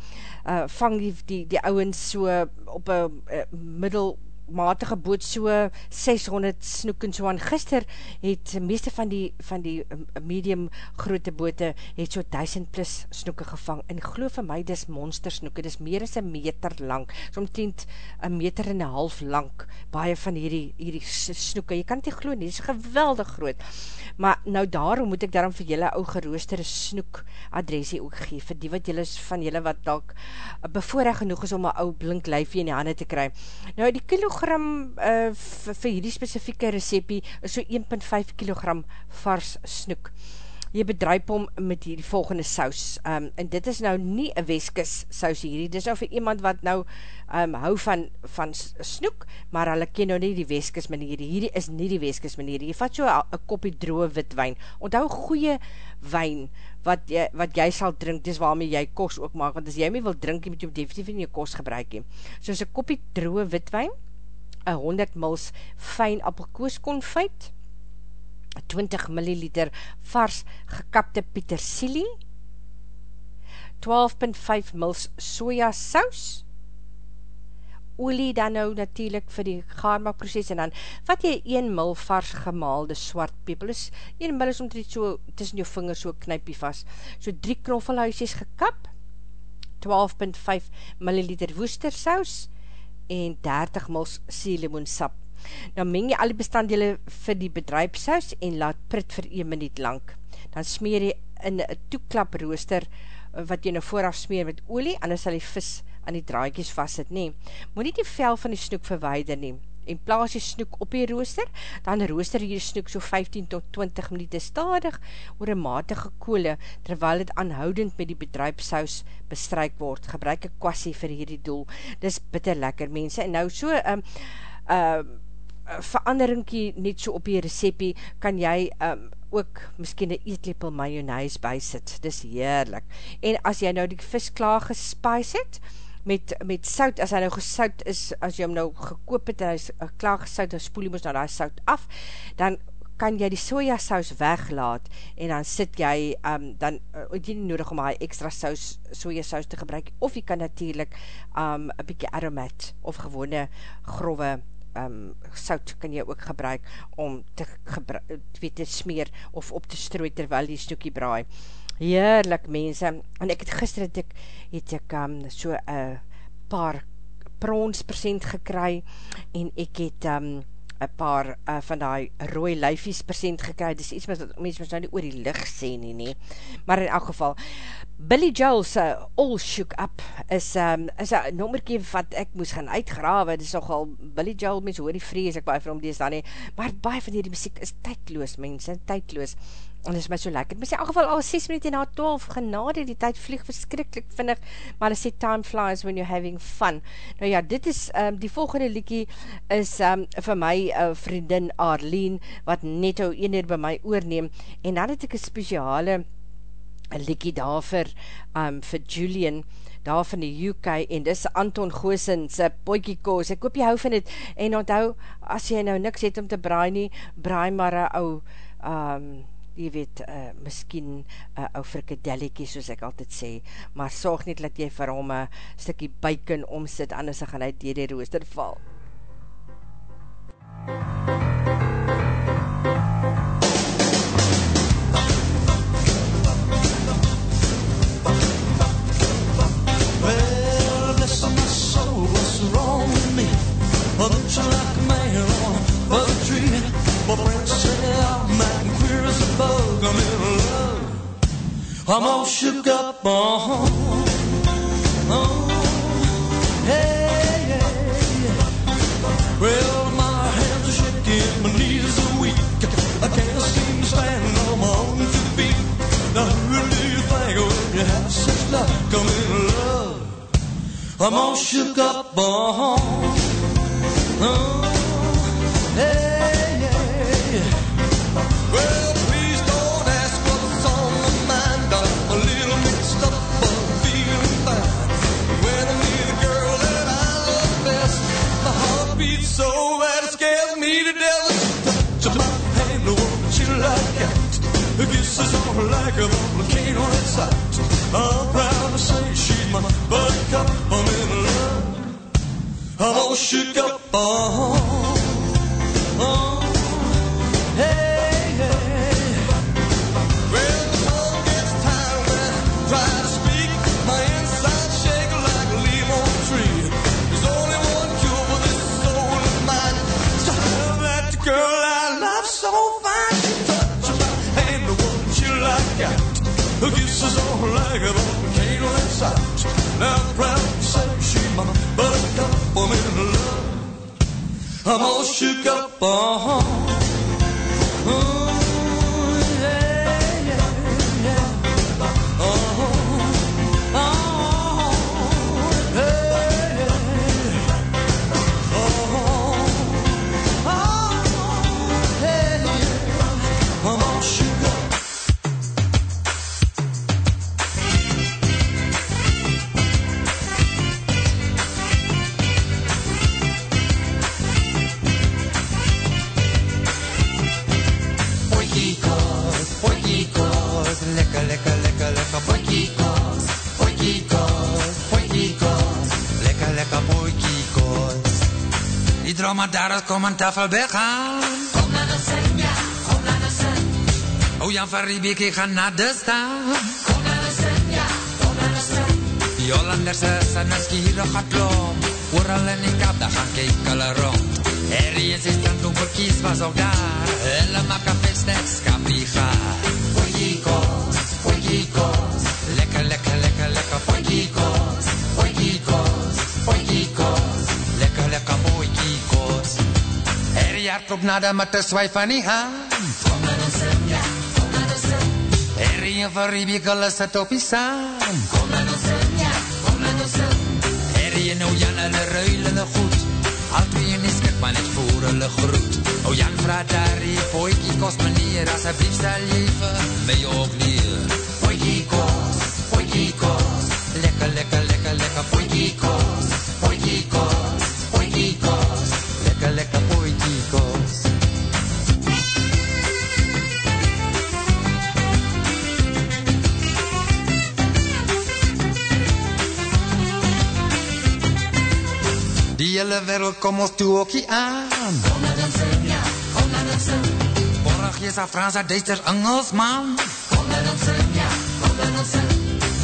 uh, vang die, die, die ouwens so op een uh, middel matige boot so 600 snoek en so aan. Gister het meeste van die, van die medium grote boote het so 1000 plus snoeke gevang. En glo vir my dis monster snoeke, dis meer as een meter lang, somtient een meter en een half lang, baie van hierdie, hierdie snoeke, jy kan nie glo nie, dis geweldig groot, maar nou daarom moet ek daarom vir julle ou geroostere snoek adresie ook gee, vir die wat julle van julle wat dalk bevoorrecht genoeg is om een ou blink lijfje in die handen te kry. Nou die kilogram uh, vir hierdie specifieke recepie is so 1.5 kilogram vars snoek. Jy bedruip hom met die volgende saus. Um, en dit is nou nie een weskes saus hierdie. Dit is nou vir iemand wat nou um, hou van, van snoek, maar hulle ken nou nie die weskes manier. Hierdie is nie die weskes manier. Jy vat so een kopie droe witwijn. Onthou goeie wijn wat jy, wat jy sal drink, dis waarmee jy kos ook maak, want as jy my wil drink, jy moet jy definitief in jy kos gebruik. So is een kopie droe witwijn, 100 mils fijn appelkooskonfijt, 20 milliliter vars gekapte petersilie, 12.5 mils soja saus, olie dan nou natuurlijk vir die gaarmaakproces en dan wat jy 1 mil vars gemaalde swart peper is 1 mil is omtrent so tussen jou vingers so knypie vast so 3 knoffelhuisjes gekap 12.5 milliliter woestersaus en 30 mils sielemonsap nou meng jy al die bestanddele vir die bedrijfsaus en laat prit vir 1 minuut lang dan smeer jy in een toeklap rooster wat jy nou vooraf smeer met olie anders sal die vis aan die draaikies vast het nie. Moet nie die vel van die snoek verweider nie. En plaas jy snoek op die rooster, dan rooster die snoek so 15 tot 20 minuut stadig oor een matige koole, terwyl het aanhoudend met die bedrijfsaus bestryk word. Gebruik een kwassie vir hierdie doel. Dis bitter lekker, mense. En nou so, um, um, veranderingkie net so op die recepie, kan jy um, ook miskien een eetlepel mayonaise bysit. Dis heerlik. En as jy nou die vis klaar gespice het, met, met sout, as hy nou gesout is, as jy hom nou gekoop het, en hy is uh, klaar gesout, dan spoel jy moest nou die sout af, dan kan jy die sojasaus weglaat, en dan sit jy, um, dan uh, het jy nie nodig om hy extra saus, sojasaus te gebruik, of jy kan natuurlijk um, een bykie aromat, of gewone grove um, sout kan jy ook gebruik, om te, weet, te smeer, of op te strooi, terwyl die snoekie braai. Heerlik mense, en ek het gister het ek, het ek um, so uh, paar prons percent gekry, en ek het um, een paar uh, van die rooi luifies percent gekry, dis iets wat mens mens nou nie oor die licht sê nie, nie. Maar in elk geval, Billy Joel's uh, All Shook Up is, um, is een nommerkie wat ek moes gaan uitgrawe, dit is nogal, Billy Joel, mens hoor die vrees, ek baie vir hom dees dan nie, maar baie van die muziek is tydloos, mense, tydloos, en dit is my so lekker, maar sê in geval al 6 minuut na 12, genade, die tyd vlieg verskrikkelijk vinnig, maar dit sê time flies when you're having fun. Nou ja, dit is, um, die volgende liekie is um, vir my uh, vriendin Arlene, wat net ou een by my oorneem, en dan het ek een speciale liekie daar vir, um, vir Julian, daar van die UK, en dis Anton Goosen, sy poikie koos, ek hoop jy hou van dit, en onthou, as jy nou niks het om te braai nie, braai maar een ou, um, jy weet, uh, miskien uh, ou frikadeliekie, soos ek altyd sê, maar sorg niet dat jy vir hom een stikkie bacon omsit, anders gaan hy dier die rooster val. Well, bless my soul, what's wrong with me? Well, don't you like a man on a tree? Friends say I'm I'm in love. I'm all shook up. Uh-huh. Oh, hey, yeah. Well, my hands are shaking, my knees are weak. I can't seem to stand on my own two feet. Now, who do you think when you have such luck? I'm in love. I'm all shook up. Uh-huh. Oh, hey, like a volcano inside. I'm proud to say she's my buttercup. I'm in love. I'm all shook up. Oh, oh, hey. Like a volcano inside. Now I'm proud to say she's my buttercup. I'm in love. I'm all shook up. Uh-huh. Die dromedaris kom aan tafel gaan. Kom naar de zin, ja, kom naar de zin. O Jan van Riebeek, ik ga naar de staan. Kom naar de zin, ja, kom naar de zin. Die Hollanders is en as hier gaat klom. Oral in die kap, daar gaan kyk hulle rond. Harry en sy strandlopertjies was ook daar. Hulle maak een vetsnacks, kapie gaar. Potjie kos, potjie kos. Naar de zin, ja, kom naar de zin. Harry en van Riebeek, hulle sit op die saam. Kom naar de zin, ja, kom naar de zin. Harry en ou Jan, hulle ruil hulle goed. Al twee in die skik, maar net voor hulle groet. O Jan vraag daar die poikie kos meneer, asseblief sal jy vir my ook leer. Poikie kos, poikie kos, lekker, lekker, lekker, lekker poikie kos. Hele wereld kom ons toe ook hier aan. Kom naar de zin, ja, kom naar de zin. Borg is a Frans, a Duitsers, Engels, man. Kom naar de zin, ja, kom naar de zin.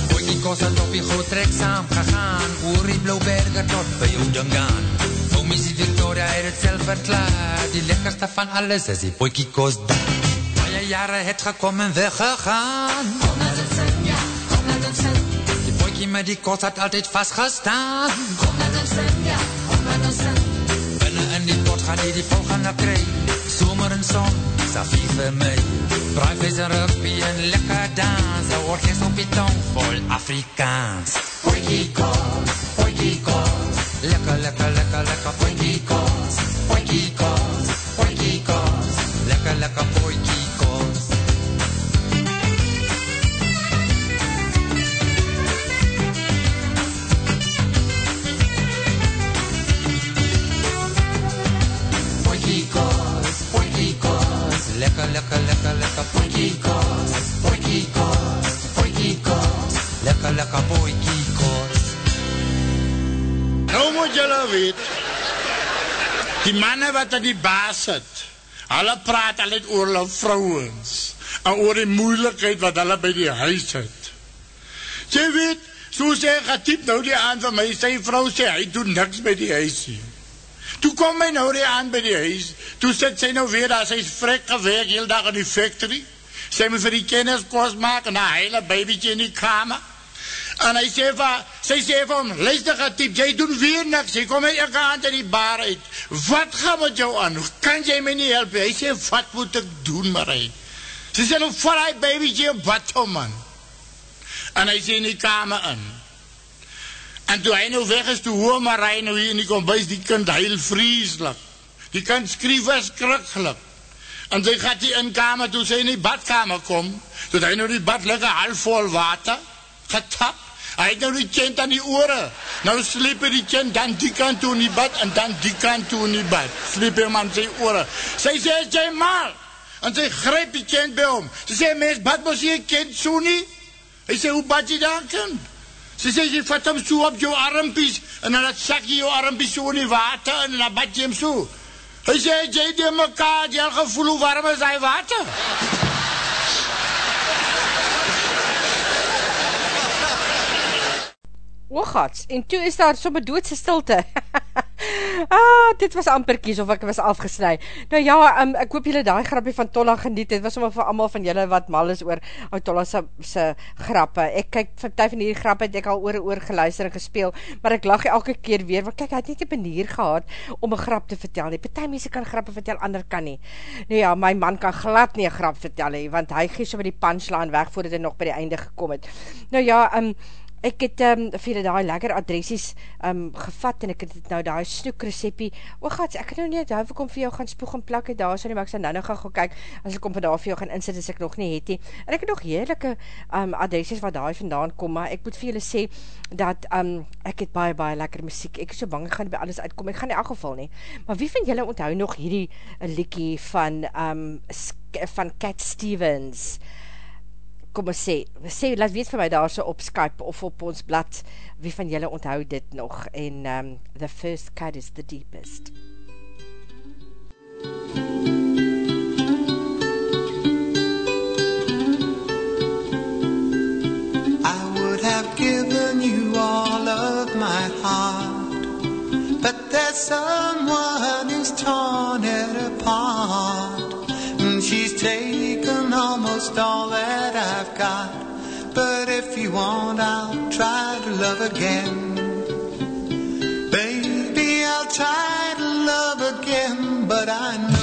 Boekie kos het op die goed trek saam gegaan. Oor die Blauwberge tot by Oudingaan. O missie Victoria het het self verklaar. Die lekkerste van alles is die boekie kos daar. Baie jare het gekom en weggegaan. Kom naar de zin, ja, kom naar de zin. Die boekie met die kos het altyd vastgestaan. Kom gaan die die volgende kry. Somer en son, safief vir my. Braaivis en rugby en lekker dans. Er Een orkest op die tong vol Afrikaans. Poikie kos, poikie. Lekker, lekker, lekker, lekker poikie. Lekker, lekker, lekker, lekker poikie kos. Poikie kos, poikie kos. Lekker, lekker poikie kos. Nou moet julle weet, die manne wat aan die baas sit, hulle praat altyd oor hulle vrouwens, en oor die moeilijkheid wat hulle by die huis het. Jy weet, so sê Gatiep nou die aan van my, sy vrou sê, hy doen niks by die huis hier. Toe kom my nou die aan by die huis, toe sit sy nou weer daar, sy is vrek gewerk, heel dag in die factory, sy moet vir die kennis kos maak, en haar hele babytje in die kamer, En hy sê vir, sy sê vir hom, luister Gatiep, jy doen weer niks, jy kom met elke hand in die bar uit. Wat gaan met jou aan? Kan jy my nie help? Hy sê, wat moet ek doen, Marie? Sy sê, nou val hy babytje op bad toe, man. En hy sê in die kamer in. En toe hy nou weg is, toe hoor Marie nou hier in die kombuis, die kind huil vrieslik. Die kind skrie verskriklik. En sy gaat die in kamer, toe sy in die badkamer kom, toe hy nou die bad liggen half vol water, getap, Hy het nou die kind aan die oore. Nou sleep hy die kind dan die kant toe in die bad en dan die kant toe in die bad. Sleep hy man sy oore. Sy sê, is jy mal? En sy grijp die kind by hom. Sy sê, mens, bad mos jy kind so nie? Hy sê, hoe bad jy daar kind? Sy sê, jy vat hom so op jou armpies en dan sak jy jou armpies so in die water en dan bad jy hem so. Hy sê, jy die mekaar, jy al gevoel hoe warm is hy water? Oogats, en toe is daar somme doodse stilte. ah, dit was amperkies of ek was afgesnui. Nou ja, um, ek hoop julle daai grappie van Tolla geniet. Dit was sommer vir allemaal van julle wat mal is oor ou Tolla se, se grappe. Ek kyk, van ty van hierdie grappe het ek al oor en oor geluister en gespeel, maar ek lag elke keer weer, want kyk, hy het net 'n manier gehad om 'n grap te vertel. Die party mense kan grappe vertel, ander kan nie. Nou ja, my man kan glad nie 'n grap vertel nie, want hy gee sommer die punchline weg voordat hy nog by die einde gekom het. Nou ja, um, ek het um, vir julle daai lekker adressies um, gevat en ek het nou daai snoek recepie, o gats, ek het nou nie daar kom vir jou gaan spoeg en plak het daar so nie, maar ek sal nou nou gaan kyk, as ek kom van daar vir jou gaan insit, as ek nog nie het nie, en ek het nog heerlijke um, adressies wat daar vandaan kom, maar ek moet vir julle sê, dat um, ek het baie, baie lekker muziek, ek is so bang, ek gaan by alles uitkom, ek gaan in elk geval nie, maar wie van julle onthou nog hierdie liekie van, um, van Cat Stevens, kom ons sê, sê, laat weet vir my daar so op Skype of op ons blad, wie van julle onthou dit nog, en um, the first cut is the deepest. I would have given you all of my heart, but there's someone who's torn I've got. But if you want, I'll try to love again. Baby, I'll try to love again, but I know.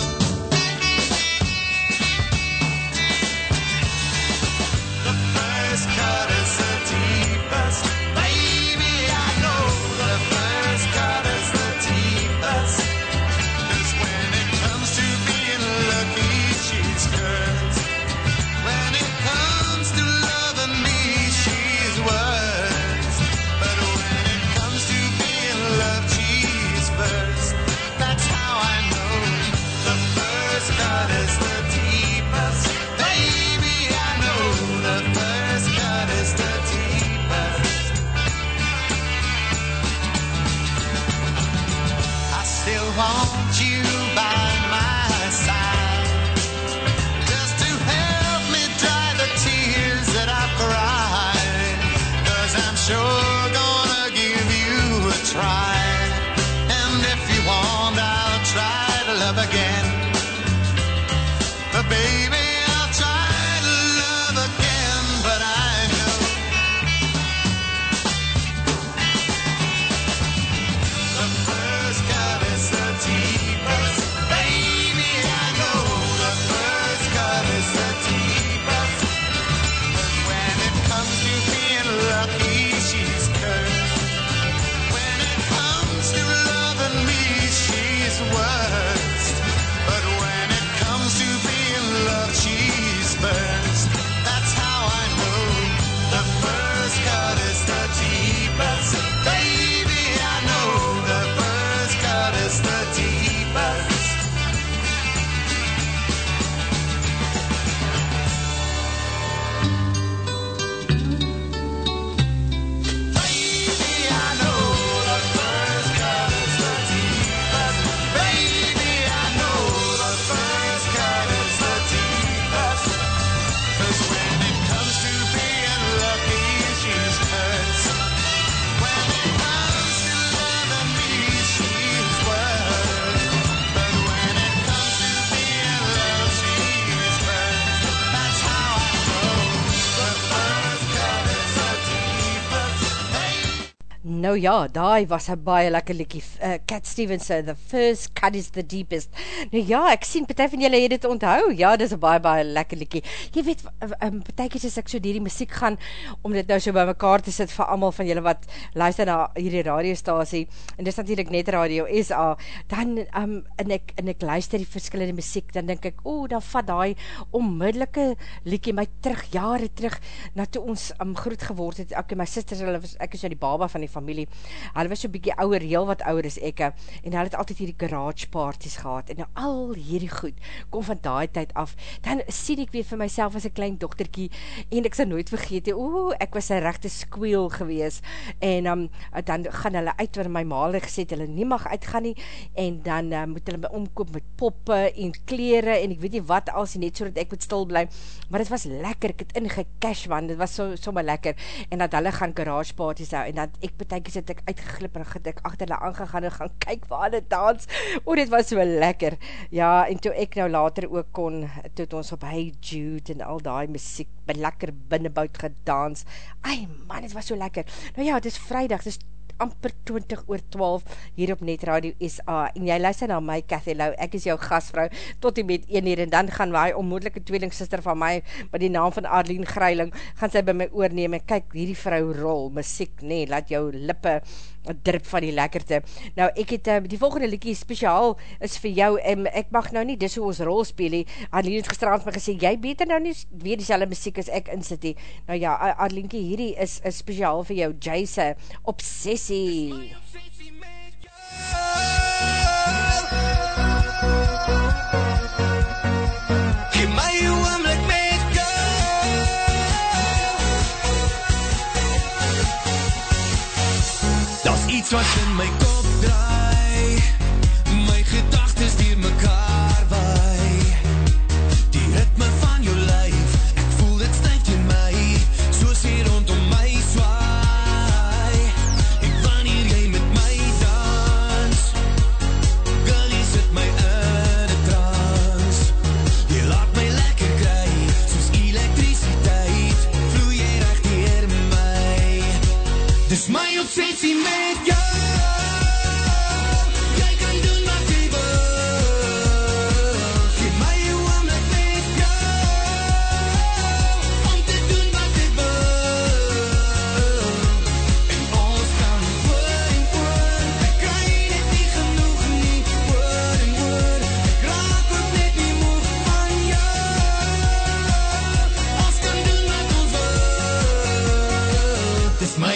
Nou ja, daai was 'n baie lekker liedjie, uh, Cat Stevens se The First Cut is the Deepest. Nou ja, ek sien party van julle het dit onthou. Ja, dis 'n baie baie lekker liedjie. Jy weet, um, partykies as ek so deur die musiek gaan om dit nou so bymekaar te sit vir almal van julle wat luister na hierdie radiostasie en dis natuurlik net Radio SA, dan um, en ek en ek luister die verskillende musiek, dan dink ek, o, dan vat daai onmiddellike liedjie my terug jare terug na toe ons um, groot geword het. Ek en my susters, hulle was ek is nou die baba van die familie. Hulle was so 'n bietjie ouer, heel wat ouer as ek, en hulle het altyd hierdie garage parties gehad. En nou al hierdie goed kom van daai tyd af. Dan sien ek weer vir myself as 'n klein dogtertjie en ek sal nooit vergeet. Ooh, ek was 'n regte squeal gewees. En um, dan gaan hulle uit waar my ma hulle gesê het hulle nie mag uitgaan nie en dan uh, moet hulle my omkoop met poppe en klere en ek weet nie wat als net sodat ek moet stil bly. Maar dit was lekker. Ek het ingecash man. Dit was so sommer lekker. En dat hulle gaan garage parties hou en dat ek partykies het ek uitgeglip en het ek agter hulle aangegaan en gaan kyk waar hulle dans. O, dit was so lekker. Ja, en toe ek nou later ook kon, toe het ons op Hey Jude en al daai musiek, by lekker binnenbout gedans. Ai man, dit was so lekker. Nou ja, het is vrijdag, het is amper 20 oor 12 hier op Net Radio SA en jy luister na my Cathy Lou, ek is jou gasvrou tot en met 1 uur en dan gaan my onmoedelike tweelingsister van my met die naam van Arlene Greiling gaan sy by my oorneem en kyk hierdie vrou rol, muziek nee, laat jou lippe drip van die lekkerte. Nou ek het uh, die volgende liedjie spesiaal is vir jou en ek mag nou nie dis hoe ons rol speel. Arlene het gisterand my gesê jy beter nou nie weer dieselfde musiek as ek insit nie. Nou ja, Arlene hierdie is, is spesiaal vir jou Jayse obsessie. My oomblik met jou iets wat in my kop draai. My gedagtes dier mekaar waai. Die ritme van jou lyf Ek voel dit styf teen my. Soos hier rondom my swaai. En wanneer jy met my dans Girl, jy sit my in een trans Jy laat my lekker kry Soos elektrisiteit. Vloe jy recht hier my. Dis my obsessie met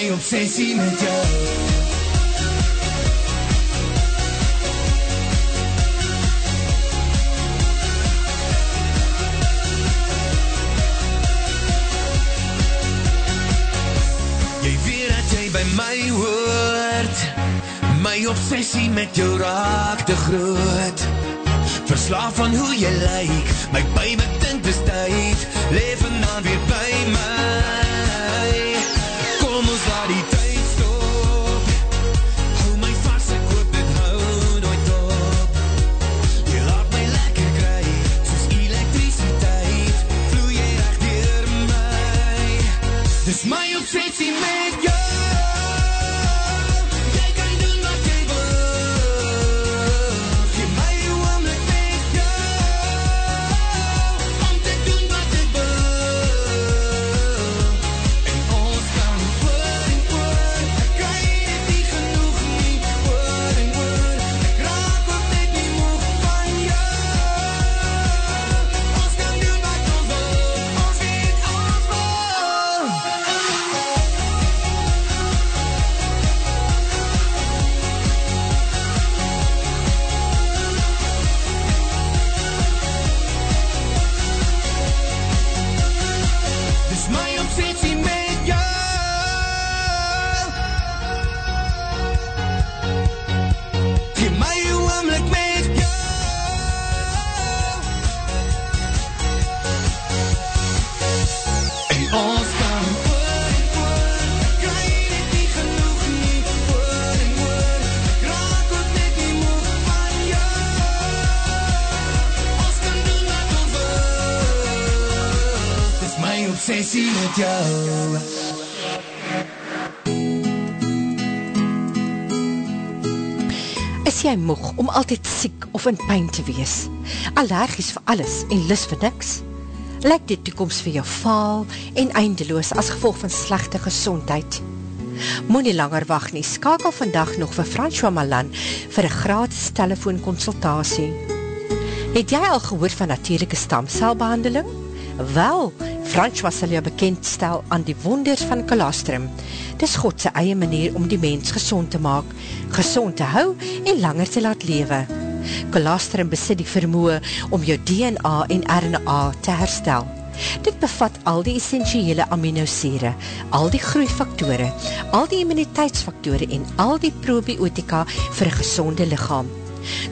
My obsessie met jou Jy weet dat jy by my hoort. My obsessie met jou raak te groot. Verslaaf van hoe jy lyk. My baby dink dis tyd. Leef vanavond weer by my Dis my obsessie met obsessie met jou Is jy moeg om altyd siek of in pijn te wees? Allergies vir alles en lis vir niks? Lyk die toekomst vir jou faal en eindeloos as gevolg van slechte gezondheid? Moe nie langer wacht nie, skakel vandag nog vir François Malan vir een gratis telefoonconsultatie. Het jy al gehoor van natuurlijke stamcelbehandeling? Wel, François sal jou bekendstel aan die wonders van colostrum. Dis Godse eie manier om die mens gezond te maak, gezond te hou en langer te laat lewe. Colostrum besit die vermoe om jou DNA en RNA te herstel. Dit bevat al die essentiële aminosere, al die groeifaktore, al die immuniteitsfaktore en al die probiotika vir een gezonde lichaam.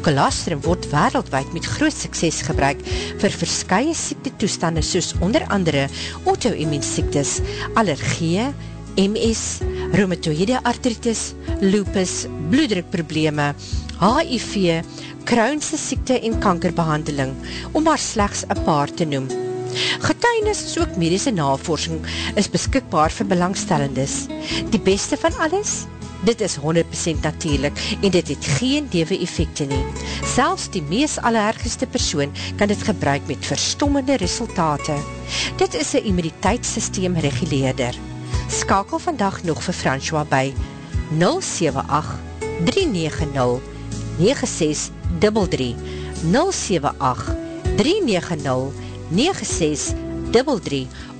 Colostrum word wereldwijd met groot sukses gebruik vir verskye siektetoestande soos onder andere auto-immuunsiektes, allergieë, MS, rheumatoïde artritis, lupus, bloeddrukprobleme, HIV, Crohnse siekte en kankerbehandeling, om maar slechts een paar te noem. Getuinis is ook medische navorsing is beskikbaar vir belangstellendes. Die beste van alles? Dit is 100% natuurlijk en dit het geen dewe effecte nie. Selfs die mees allerergste persoon kan dit gebruik met verstommende resultate. Dit is een immuniteitssysteem reguleerder. Skakel vandag nog vir François by 078-390-9633 078-390-9633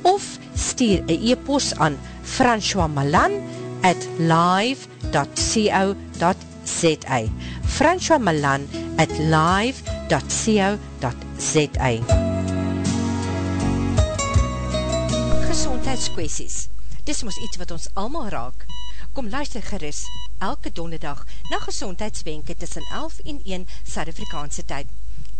of stuur een e-post aan François Malan at live.co.za François Malan at live.co.za Gezondheidskwesties Dis mos iets wat ons allemaal raak. Kom luister gerus elke donderdag na gezondheidswenke tussen 11 en 1 Suid-Afrikaanse tyd.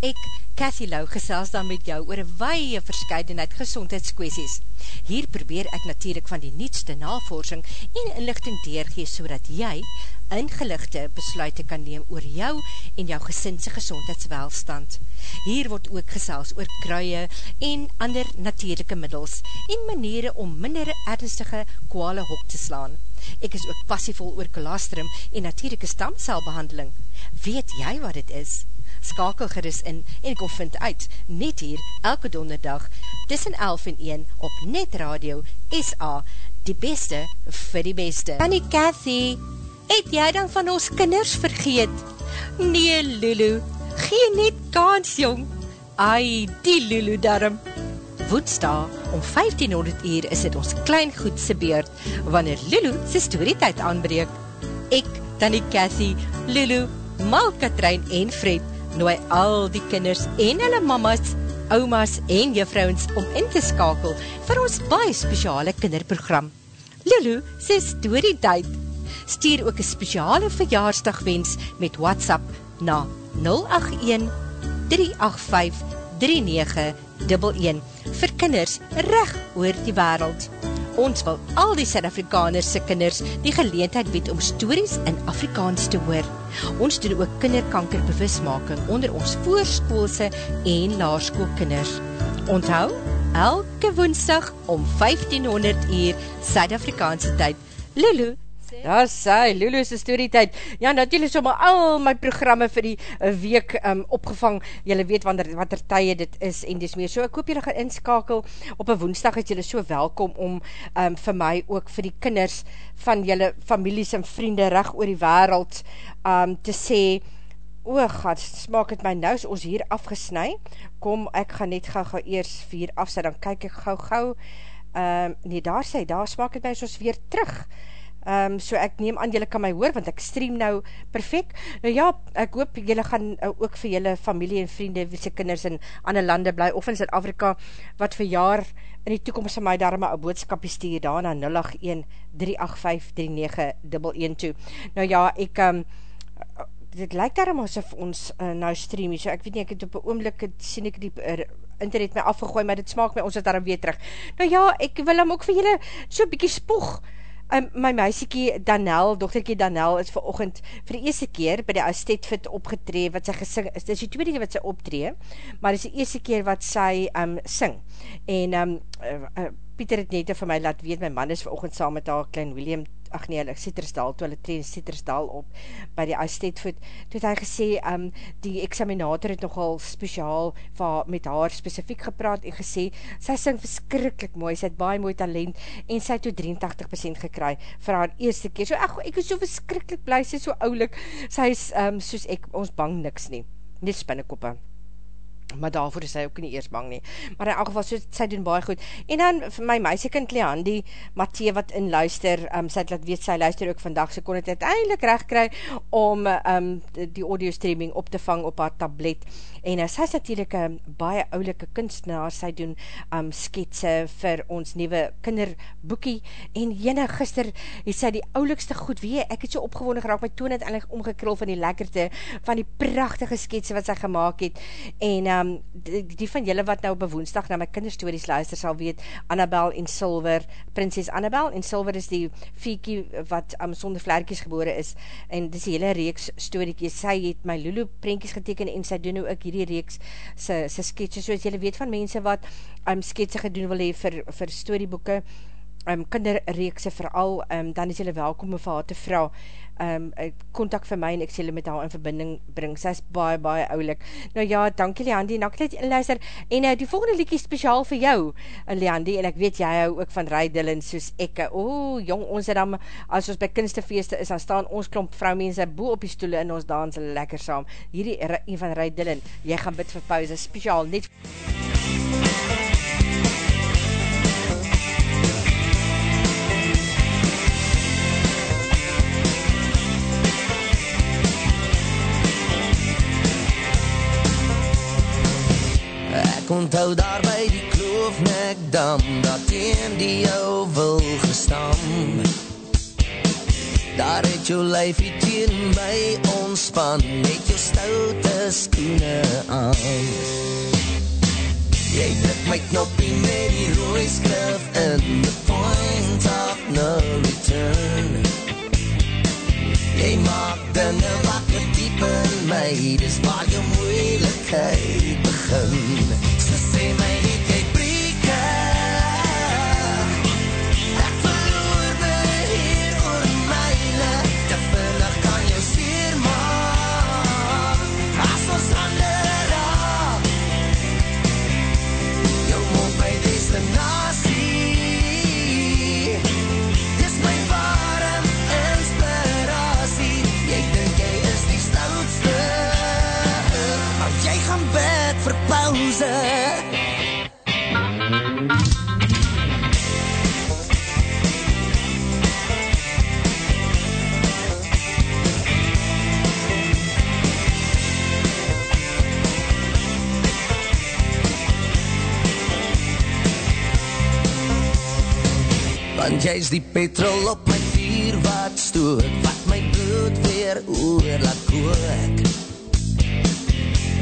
Ek, Cathy Lou, gesels dan met jou oor 'n wye verskeidenheid gesondheidskwessies. Hier probeer ek natuurlik van die nuutste navorsing en inligting deurgee sodat jy ingeligte besluite kan neem oor jou en jou gesin se gesondheidswelstand. Hier word ook gesels oor kruie en ander natuurlike middels en maniere om minder ernstige kwale hok te slaan. Ek is ook passievol oor colostrum en natuurlike stamcelbehandeling. Weet jy wat dit is? Skakel gerus in en kom vind uit, net hier, elke donderdag, tussen 11 en 1 op Net Radio SA, die beste vir die beste. Annie Cathy, het jy dan van ons kinders vergeet? Nee, Lulu, gee net kans, jong. Ai, die Lulu darm. Woensdag om 1500 uur is dit ons klein goedse beurt, wanneer Lulu sy storytijd aanbreek. Ek, Tanny Cathy, Lulu, Mal Katrein en Fred nooi al die kinders en hulle mamas, oumas en juffrouens om in te skakel vir ons baie spesiale kinderprogram. Lulu sê storytijd. Stuur ook een spesiale verjaarsdagwens met WhatsApp na 081 385 3911 vir kinders reg oor die wêreld. Ons wil al die Suid-Afrikaners se kinders die geleentheid bied om stories in Afrikaans te hoor. Ons doen ook kinderkanker bewusmaking onder ons voorskoolse en laerskoolkinders. Onthou, elke Woensdag om 1500 uur Suid-Afrikaanse tyd. Lulu Daar sy, Lulu se storytyd. Ja, natuurlijk sommer al my programme vir die uh, week um, opgevang. Julle weet wanneer, wat er tye dit is en dis meer. So ek hoop julle gaan inskakel. Op een woensdag is julle so welkom om um, vir my ook vir die kinders van julle families en vriende reg oor die wereld um, te sê, o god, smaak het my nou, ons hier afgesnui. Kom, ek gaan net gauw eers vier afsy, dan kyk ek gauw gauw. Um, nee, daar sê, daar smaak het my soos weer terug. Um, so ek neem aan, jylle kan my hoor, want ek stream nou perfect. Nou ja, ek hoop jylle gaan uh, ook vir jylle familie en vriende, wie sy kinders in ander lande bly, of in Zuid-Afrika, wat vir jaar in die toekomst van my daarom een boodskapie stuur daar na 081-385-3911 toe. Nou ja, ek, um, dit lyk daarom asof ons uh, nou stream, so ek weet nie, ek het op een oomlik, het sien ek die uh, internet my afgegooi, maar dit smaak my, ons het daarom weer terug. Nou ja, ek wil hem ook vir jylle so bykie spoeg, Um, my meisiekie Danel, dochterkie Danel, is vir ochend vir die eerste keer by die Astetfit opgetree, wat sy gesing, is die tweede keer wat sy optree, maar is die eerste keer wat sy um, sing. En um, uh, uh, Pieter het net vir my laat weet, my man is vir ochend saam met haar klein William ach nee, Sittersdal, toe hulle tree in Sittersdal op, by die Astetvoet, toe het hy gesê, um, die examinator het nogal speciaal vir, met haar specifiek gepraat en gesê, sy sing verskrikkelijk mooi, sy het baie mooi talent, en sy het toe 83% gekry, vir haar eerste keer, so ach, ek is so verskrikkelijk blij, sy is so oulik, sy is, um, soos ek, ons bang niks nie, net spinnekoppe maar daarvoor is sy ook nie eers bang nie. Maar in elk geval, so, sy doen baie goed. En dan, my meisiekind Leandi, Mathieu wat in luister, um, sy het laat weet, sy luister ook vandag, sy kon het uiteindelik recht kry, om um, die audio streaming op te vang op haar tablet, en uh, sy is natuurlijk een baie oulike kunstenaar, sy doen um, sketse vir ons nieuwe kinderboekie, en jyne gister het sy die oulikste goed, wie ek het so opgewoon geraak, my toon het eindelijk omgekrul van die lekkerte, van die prachtige sketse wat sy gemaakt het, en um, die, die van jylle wat nou op woensdag na my kinderstories luister sal weet, Annabel en Silver, Prinses Annabel. En Silver is die viekie wat um, sonder vlerkies gebore is, en dis die hele reeks storiekies, sy het my Lulu prentjies geteken, en sy doen nou ook hierdie reeks sy, sy sketse, soos jylle weet van mense wat um, sketse gedoen wil hee vir, vir storieboeken, um, kinderreekse vooral, um, dan is jylle welkom om vir haar te vrou, um, contact vir my en ek sê met haar in verbinding bring, sy is baie, baie oulik. Nou ja, dankie Leandie, en ek het inluister, en uh, die volgende liekie speciaal vir jou, uh, Leandie, en ek weet jy hou ook van Rydillen soos ek, o, jong, ons het dan, as ons by kunstefeeste is, dan staan ons klomp vrouwmense boe op die stoele en ons dans lekker saam. Hierdie een van Rydillen, jy gaan bid vir pauze, speciaal, net... Ek onthou daar by die kloofnek dam Dat teen die jou wil gestam. Daar het jou lyfie teen my ontspan Met jou stoute skoene aan. Jy druk my knoppie met die rooi skrif In the point of no return. Jy maak dinge wakker diep in my Dis waar jou moeilikheid begin Want jy's die petrol op my vuur wat stoot. Wat my bloed weer oor laat kook.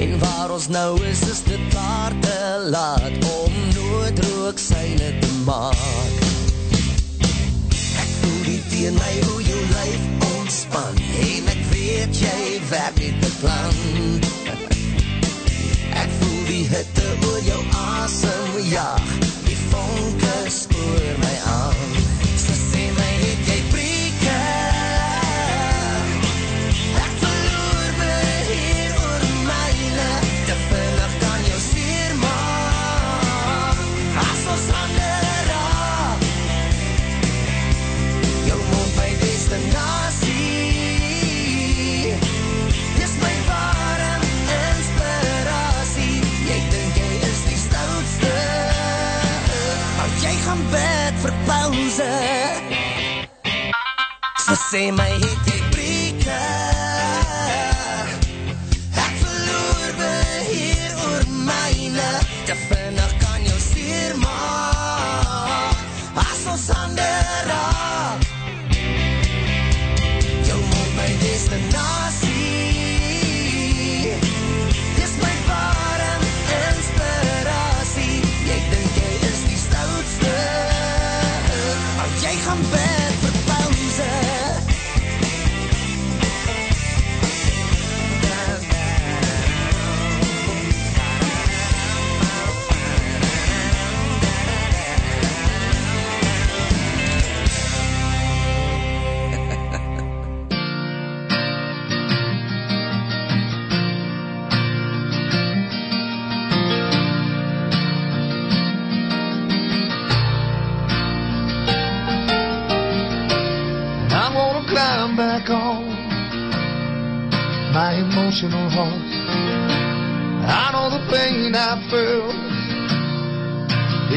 En waar ons nou is, is dit daar te laat Om noodrook seile te maak. Ek voel die teen my hoe jou lijf ontspan. En ek weet jy werk niet te plan. Ek voel die hitte oor jou asem jaag Die vonke spoor my aan bed vir pauze Sy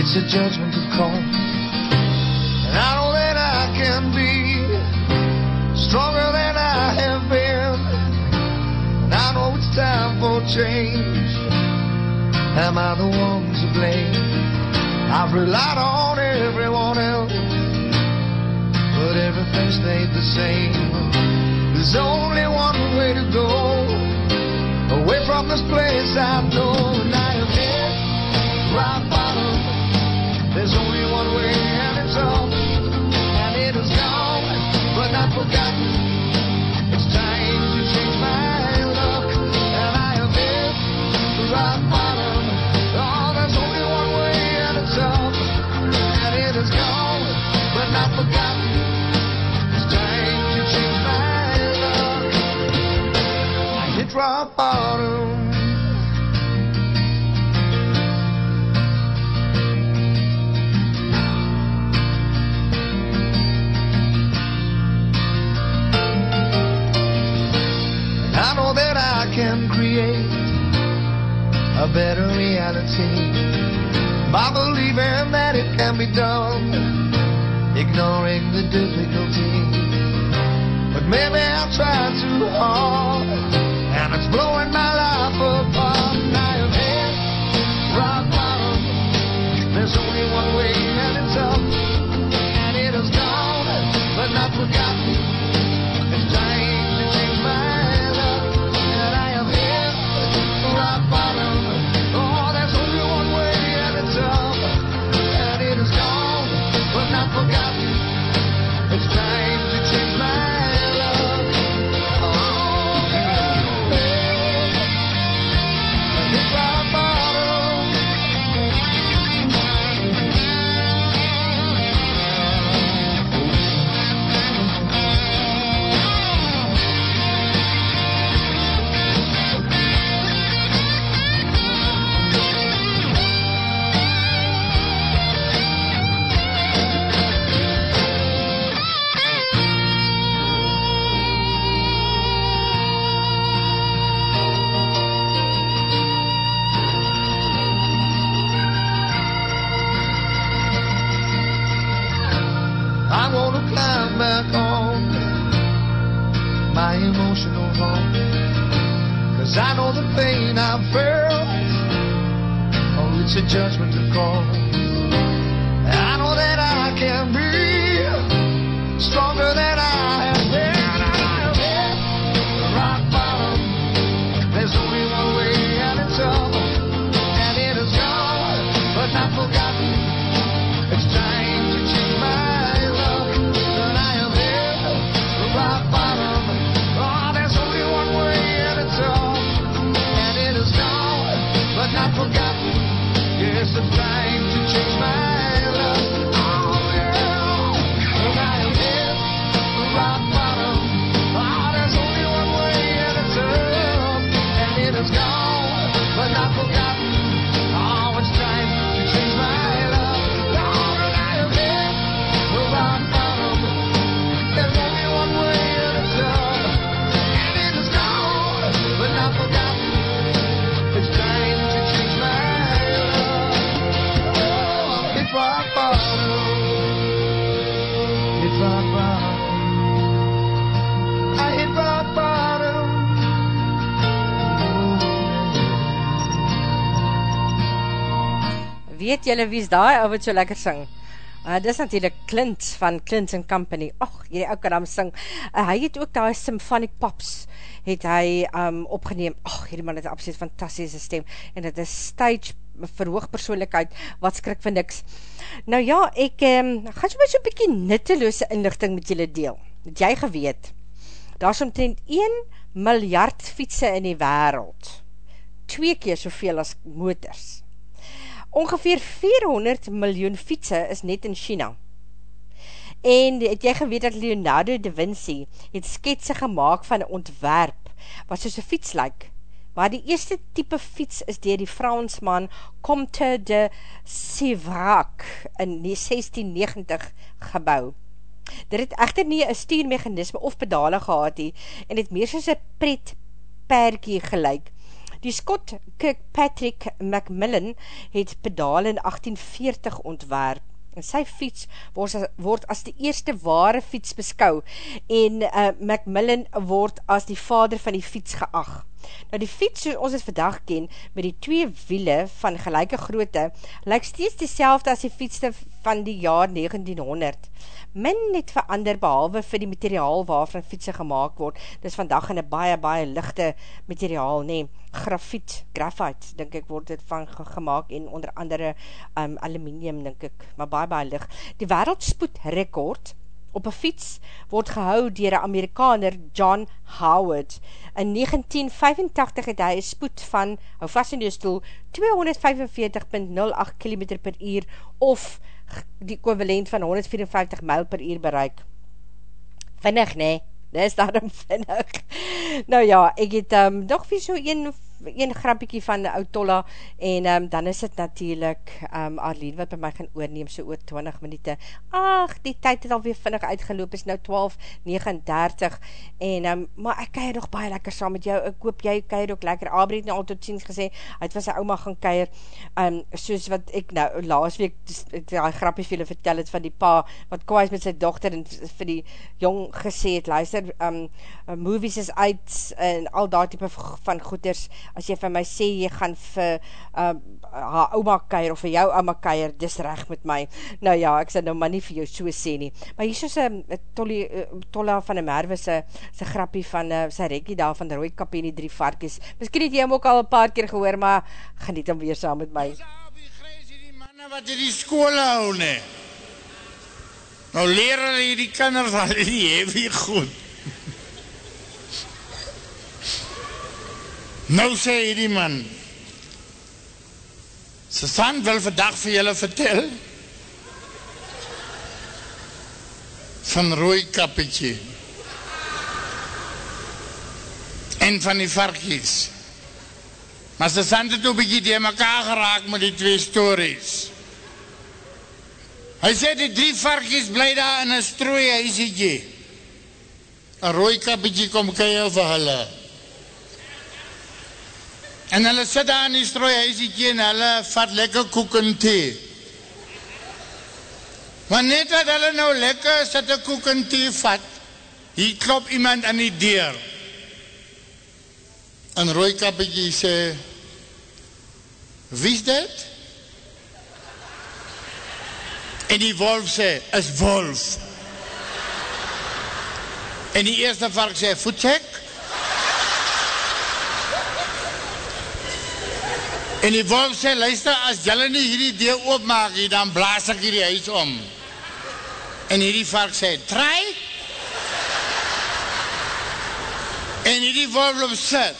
It's a judgment of course. And I know that I can be stronger than I have been. And I know it's time for change. Am I the one to blame? I've relied on everyone else but everything stayed the same. There's only one way to go, away from this place I know, and I have hit rock better reality by believing that it can be done, ignoring the difficulty. But maybe I've tried too hard, and it's blowing my life apart. I have hit rock bottom. There's only one way, and it's up, and it is gone, but not forgotten. Weet julle wie's daai ou wat so lekker sing? Uh, dis natuurlijk Clint van Clint Company. Och, hierdie ou kan hom sing. Uh, hy het ook daai Symphonic Pops het hy um, opgeneem. Och, hierdie man het een absoluut fantastische stem. En het is stage verhoog persoonlijkheid, wat skrik vir niks. Nou ja, ek um, gaan so my so'n bykie nutteloose inlichting met julle deel. Het jy geweet, daar is omtrent 1 miljard fietsen in die wereld. Twee keer soveel as motors. Ongeveer 400 miljoen fietsen is net in China. En het jy geweet dat Leonardo da Vinci het sketse gemaakt van een ontwerp, wat soos een fiets lyk, maar die eerste type fiets is dier die Fransman Comte de Sévrac in 1690 gebouw. Dit het echter nie een stuurmechanisme of pedale gehad he, en het meer soos een pret perkie gelyk. Die Scott Kirkpatrick Macmillan het pedale in 1840 ontwerp. En sy fiets word word as die eerste ware fiets beskou en uh, Macmillan word as die vader van die fiets geag. Nou die fiets soos ons het vandag ken, met die twee wiele van gelijke grootte, lyk steeds die as die fietste van die jaar 1900. Min net verander behalwe vir die materiaal waarvan fietsen gemaakt word. Dis vandag in een baie, baie lichte materiaal, nee, grafiet, graphite, denk ek, word dit van gemaakt en onder andere um, aluminium, denk ek, maar baie, baie licht. Die wereldspoed rekord op een fiets word gehou dier een Amerikaner John Howard. In 1985 het hy een spoed van, hou vast in die stoel, 245.08 km per uur of die equivalent van 154 mijl per uur bereik. Vinnig, nee, dit is daarom vinnig. Nou ja, ek het um, nog vir so een een grappiekie van die Outolla en um, dan is het natuurlijk um, Arlene wat by my gaan oorneem so oor 20 minuten. Ach, die tyd het alweer vinnig uitgeloop, is nou 12.39 en um, maar ek keir nog baie lekker saam met jou, ek hoop jy keir ook lekker. Abri het nou al tot ziens gesê, het van sy oma gaan keir, um, soos wat ek nou laas week die grappie vir julle vertel het van die pa, wat kwaai is met sy dochter en vir die jong gesê het, luister, um, movies is uit en al daar type van goeders, as jy vir my sê, jy gaan vir uh, haar oma keir, of vir jou oma keir, dis recht met my. Nou ja, ek sal nou maar nie vir jou so sê nie. Maar hier soos een tolla van een merwe, sy, sy grappie van uh, sy rekkie daar, van die rooie kapie en die drie varkies. Misschien het jy hem ook al een paar keer gehoor, maar geniet hem weer saam met my. wat in die skool hou, ne. Nou leer hulle die kinders al die heavy goed. Nou sê hierdie man, Susan wil vandag vir julle vertel van rooi kappetje en van die varkies. Maar Susan het ook bykie die mekaar geraak met die twee stories. Hy sê die drie varkies bly daar in een strooi huisietje. Een rooi kappetje kom kei vir hulle. En hulle sit daar in die strooi huisietje en hulle vat lekker koek en thee. Maar net dat hulle nou lekker sit een koek en thee vat, hier klop iemand aan die deur. En Rooikappetjie sê, Wie's dit? En die wolf sê, is wolf. En die eerste vark sê, voetsek. En die wolf sê, luister, as jylle nie hierdie deur oopmaak nie, dan blaas ek hierdie huis om. En hierdie vark sê, try. En hierdie wolf loop sit.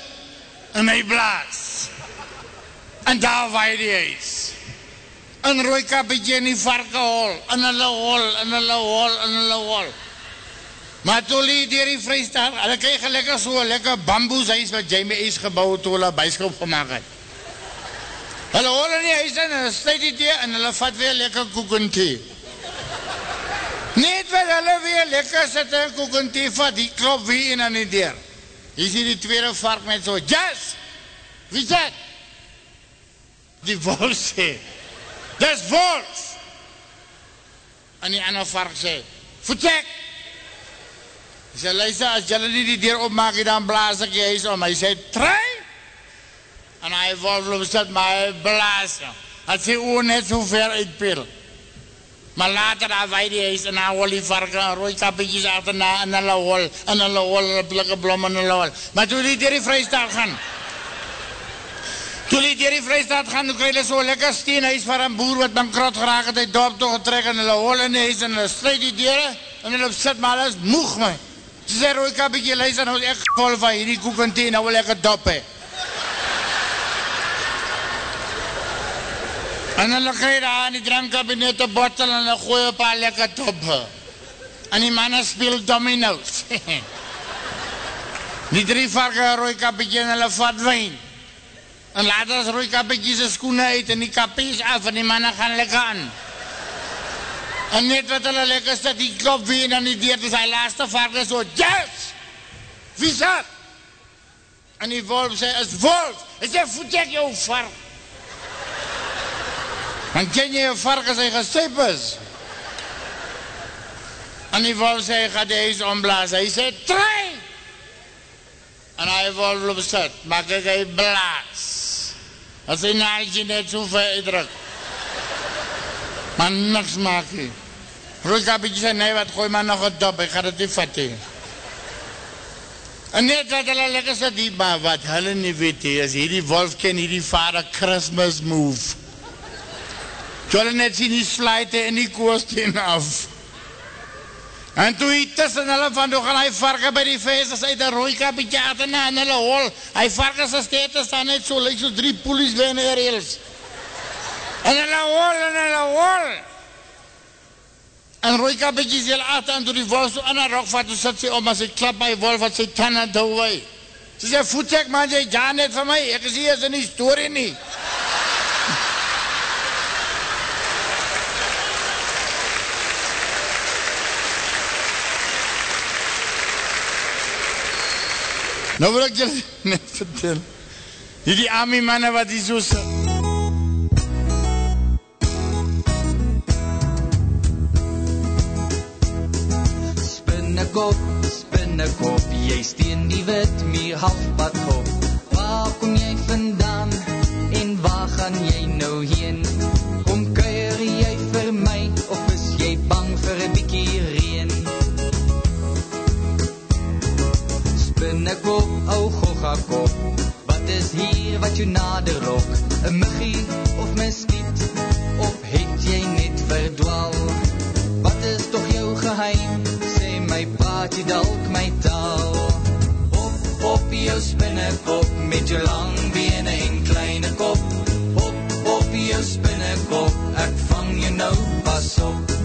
En hy blaas. En daar waai die huis. En rooi kappetje in die varke hol. En hulle hol, en hulle hol, en hulle hol. Maar toe lie dier die vrystaat, hulle krijg lekker so lekker bamboeshuis wat jy my huis gebouw toe hulle byskop gemaakt het. Hulle hol in die huis in, en hulle sluit die deur, en hulle vat weer lekker koek en thee. Net wat hulle weer lekker sit en koek en thee vat, die klop wie in aan die deur. Hier sien die tweede vark met so, Jas, wie is dat? Die wolf sê, dis wolf. En die ander vark sê, voetsek. Hy sê, luister, as jylle nie die deur opmaak, dan blaas ek jy huis om. Hy sê, trui. En hy wolf loop sit, maar hy blaas. Hy sê, oor net so ver uitpil. Maar later daar waai die huis en dan hol die varken en rooi kappetjes achterna en hulle hol en hulle hol en blikke blom en hulle hol. Maar toe die dier die vrystaat gaan, toe die dier die vrystaat gaan, toe krijg hulle so lekker steenhuis van een boer wat bankrot geraak het, hy dorp toe getrek en hulle hol in die huis en hulle sluit die deure en hulle sit maar hulle is moeg my. Ze sê rooi kappetje luister, nou is ek vol van hierdie koek en thee, nou wil ek het dop. En hulle daar in die drankkabinet een bottel en gooi een paar lekker toppe. En die mannen speel domino's. die drie varken rooi kappetje en hulle vat wijn. En later as rooi kappetje sy skoene uit en die kappies af en die mannen gaan lekker aan. En net wat hulle lekker sit, die klop weer en die deur, dus hy laaste varken so, yes! Wie is dat? En die wolf sê, is wolf! Hy sê, voet ek jou vark? Dan ken jy een vark as hy gestuip is. En die wolf sê, hy gaat die huis omblaas. Hy sê, trui! En hy wolf loop sit, maak ek hy blaas. As hy naaldje net so ver uitdruk. Maar niks maak hy. Roodkappetje sê, nee wat, gooi maar nog een dop, ek ga dit nie vat he. En net wat hulle lekker sit hier, maar wat hulle nie weet he, is hierdie wolf ken hierdie vader Christmas move. Hulle net sien die sluite en die koosteen af. En toe hy tussen hulle van, toe gaan hy varken by die feest, as hy die rooikapietje achterna en hulle hol, hy varken sy stete staan net so, like so drie poelies by in die rails. En hulle hol, en hulle hol. En rooikapietje is heel achter, en toe die wolf so in een rok vat, toe sit sy om, as hy klap my wolf, wat sy tanden toe wei. Sy sê, voetsek man, jy ja net van my, ek is hier is in die story nie. Nou wil ek julle net vertel. Hierdie army manne wat hier so sit. Spinnekop, spinnekop, jy steen die wit meer halfpad kop. Waar kom jy vandaan en waar gaan jy nou heen? Spinnekop, ou gogga kop, wat is hier wat jou nader rok? 'n Muggie of muskiet of het jy net verdwaal? Wat is tog jou geheim? Sê my, praat jy dalk my taal? Hop, hop, jou spinnekop, met jou lang bene en kleine kop. Hop, hop, jou spinnekop, ek vang jou nou, pas op.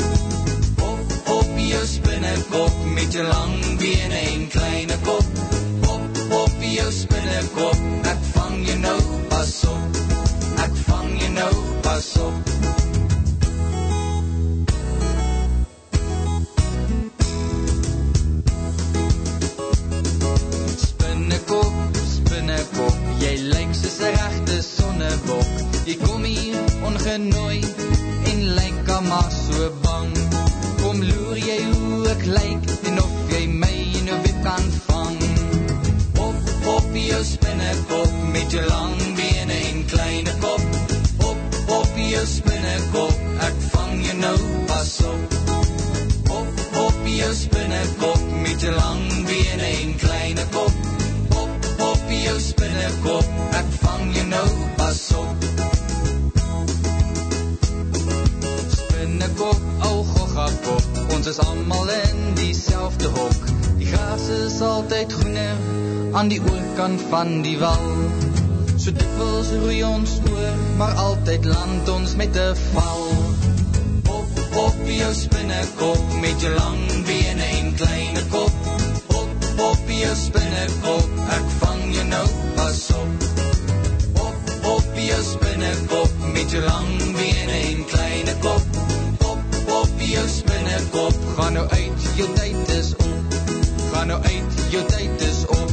Hop, hop, jou spinnekop, met jou lang bene en kleine kop. Jou spinnekop, ek vang jou nou, pas op. Ek vang jou nou, pas op. Spinnekop, spinnekop, jy lyk soos 'n regte sonnebok. Jy kom hier ongenooi en lyk al maar so bang. Kom loer jy hoe ek lyk en of met jou lang bene en kleine kop. Hop, hop, jou spinnekop, ek vang jou nou, pas op. Hop, hop, jou spinnekop, met jou lang bene en kleine kop. Hop, hop, jou spinnekop, ek vang jou nou, pas op. Spinnekop, ou oh, goggakop, ons is allemaal in diezelfde hok. Die gras is altyd groener, aan die oorkant van die wal. So dikwels roei ons oor, maar altyd land ons met 'n val. Op, op jou spinnekop met jou lang bene en kleine kop. Op, op jou spinnekop, ek vang jou nou, pas op. Op, op jou spinnekop met jou lang bene en kleine kop. Op, op jou spinnekop, gaan nou uit, jou tyd is op. Gaan nou uit, jou tyd is op.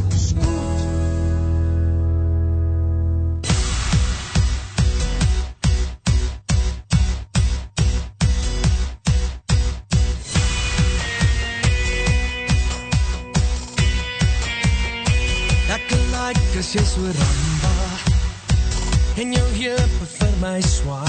vir my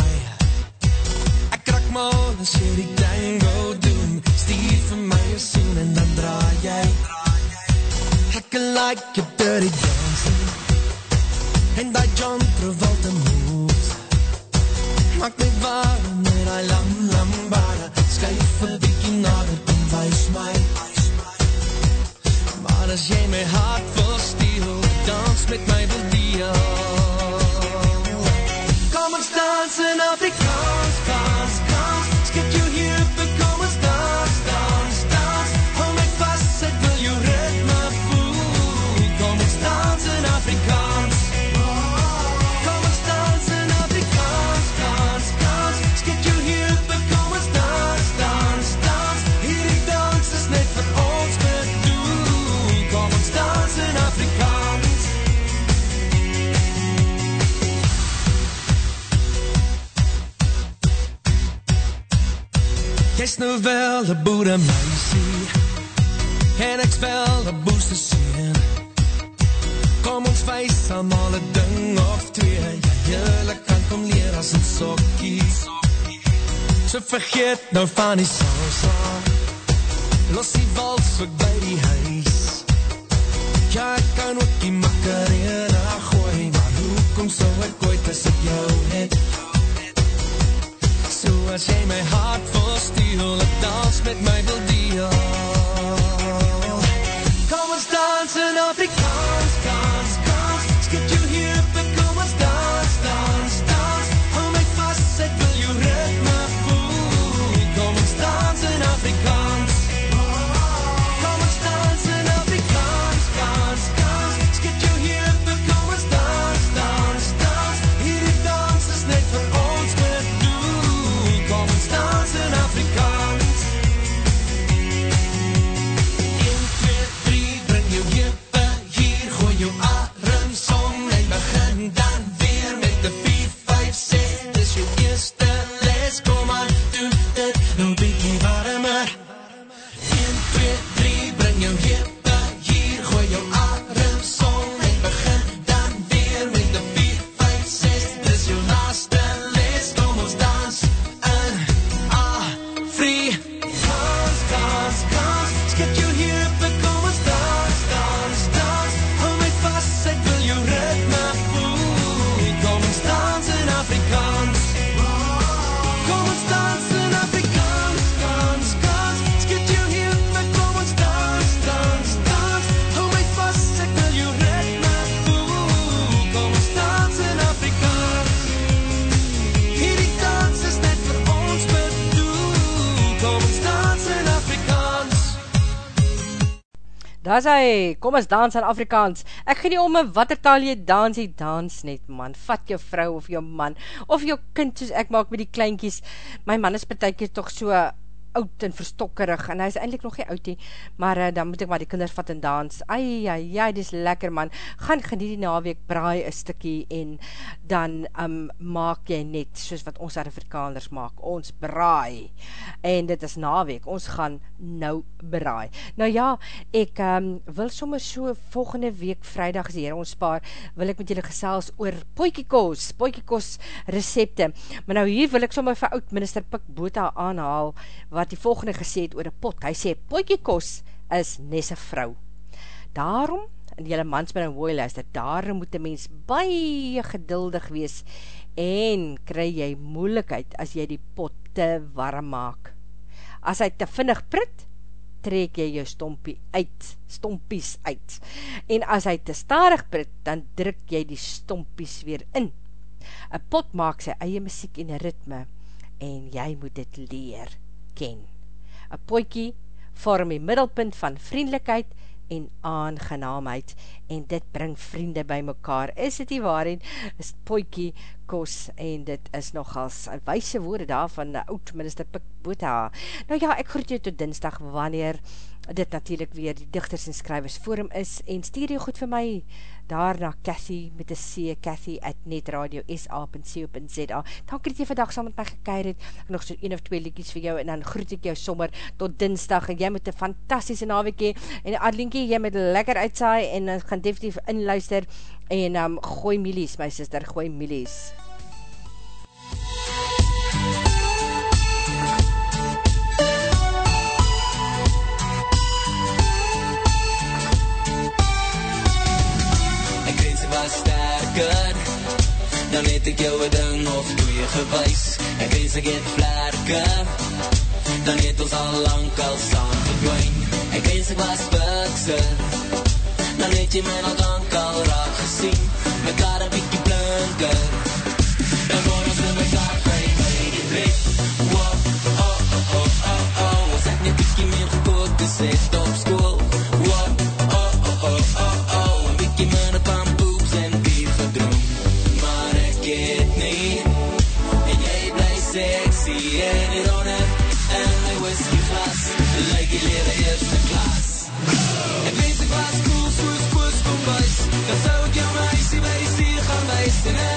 die salsa Los die wals ook by die huis. Ja, ek kan ook die makarena gooi Maar hoekom sou ek ooit as ek jou het? So as jy my hart vol steel Ek dans met my wil deel. Kom ons dans in Afrikaans, kans Daar hy, kom ons dans in Afrikaans. Ek gee nie om in wat taal jy dans, jy dans net man. Vat jou vrou of jou man, of jou kind soos ek maak met die kleinkies. My man is betek toch so oud en verstokkerig, en hy is eindelijk nog nie oud nie, maar uh, dan moet ek maar die kinders vat en dans. Ai, ai, ai, dis lekker man. Gaan geniet die naweek, braai een stikkie, en dan um, maak jy net, soos wat ons Afrikaners maak, ons braai. En dit is naweek, ons gaan nou braai. Nou ja, ek um, wil sommer so volgende week, vrijdag is hier ons paar, wil ek met julle gesels oor poikiekos, poikiekos recepte. Maar nou hier wil ek sommer vir oud minister Pik Bota aanhaal, wat wat die volgende gesê het oor die pot, hy sê, potjie kos is nes een vrou. Daarom, en jylle mans met een wooi luister, daarom moet die mens baie geduldig wees, en kry jy moeilikheid as jy die pot te warm maak. As hy te vinnig prit, trek jy jou stompie uit, stompies uit. En as hy te starig prit, dan druk jy die stompies weer in. Een pot maak sy eie muziek en ritme, en jy moet dit leer ken. ‘n Potjie vorm die middelpunt van vriendelikheid en aangenaamheid, en dit bring vriende by mekaar, is dit nie waar en, is poikie kos, en dit is nogals wyse woorde daar van eh, oud minister Pik Botha. Nou ja, ek groet jou tot dinsdag, wanneer dit natuurlijk weer die Dichters en Skrywers Forum is, en stuur jou goed vir my, daarna Cathy, met die C, Cathy at netradio.sa.co.za, dankie dat jy vandag saam met my gekeir het, ek nog so een of twee liekies vir jou, en dan groet ek jou sommer tot dinsdag, en jy moet een fantastische naweek hee, en Adlinkie, jy moet lekker uitsaai, en eh, gaan definitief inluister, en um, gooi milies, my sister, gooi milies. dan het ek jou 'n ding of twee gewys. Ek wens ek het vlerke. Dan het ons al lank al saam verdwyn. Ek wens ek was bukser. Dan het jy my al lank al raak gesien. Mekaar 'n bietjie blinker. listening.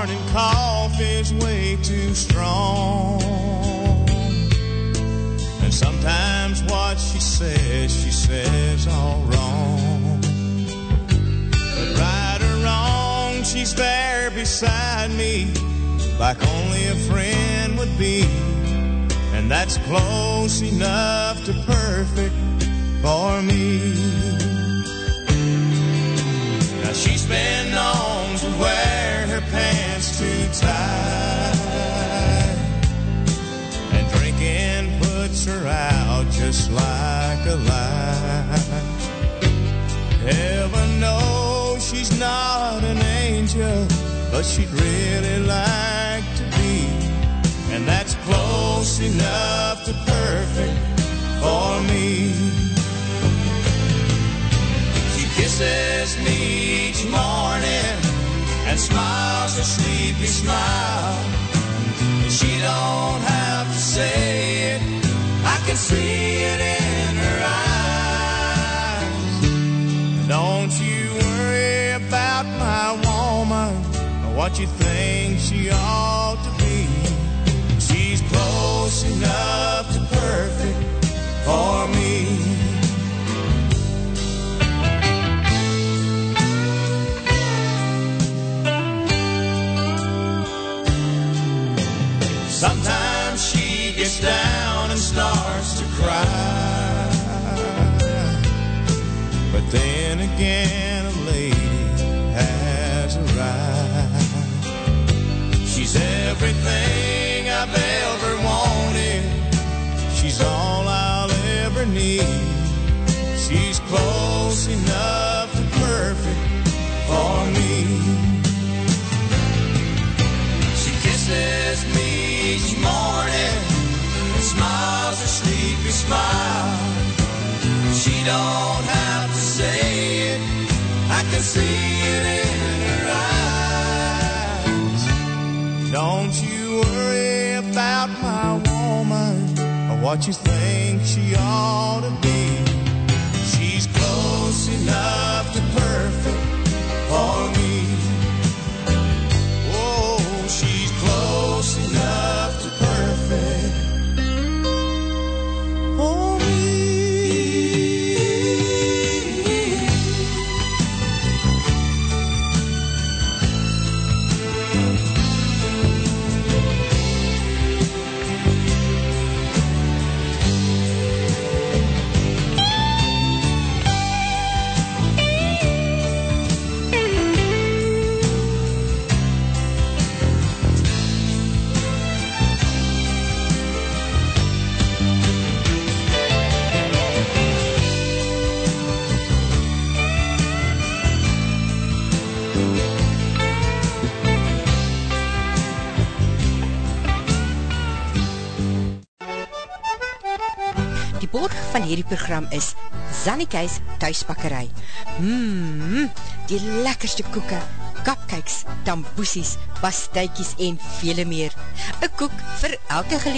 morning coffee's way too strong. And sometimes what she says, she says all wrong. But right or wrong, she's there beside me, like only a friend would be. And that's close enough to perfect for me. Like a lie. Heaven knows she's not an angel, but she'd really like to be. And that's close enough to perfect for me. She kisses me each morning and smiles a sleepy smile. She don't have to say it, can see it in her eyes. Don't you worry about my woman or what you think she ought to be. She's close enough to perfect for me. But then again, a lady has arrived. She's everything I've ever smile. She don't have to say it, I can see it in her eyes. Don't you worry about my woman or what you think she ought to be. She's close enough borg van hierdie program is Zannikeis Thuisbakkerij. Mmm, die lekkerste koeke, cupcakes, tamboesies, pasteikies en vele meer. Een koek vir elke geleentheid.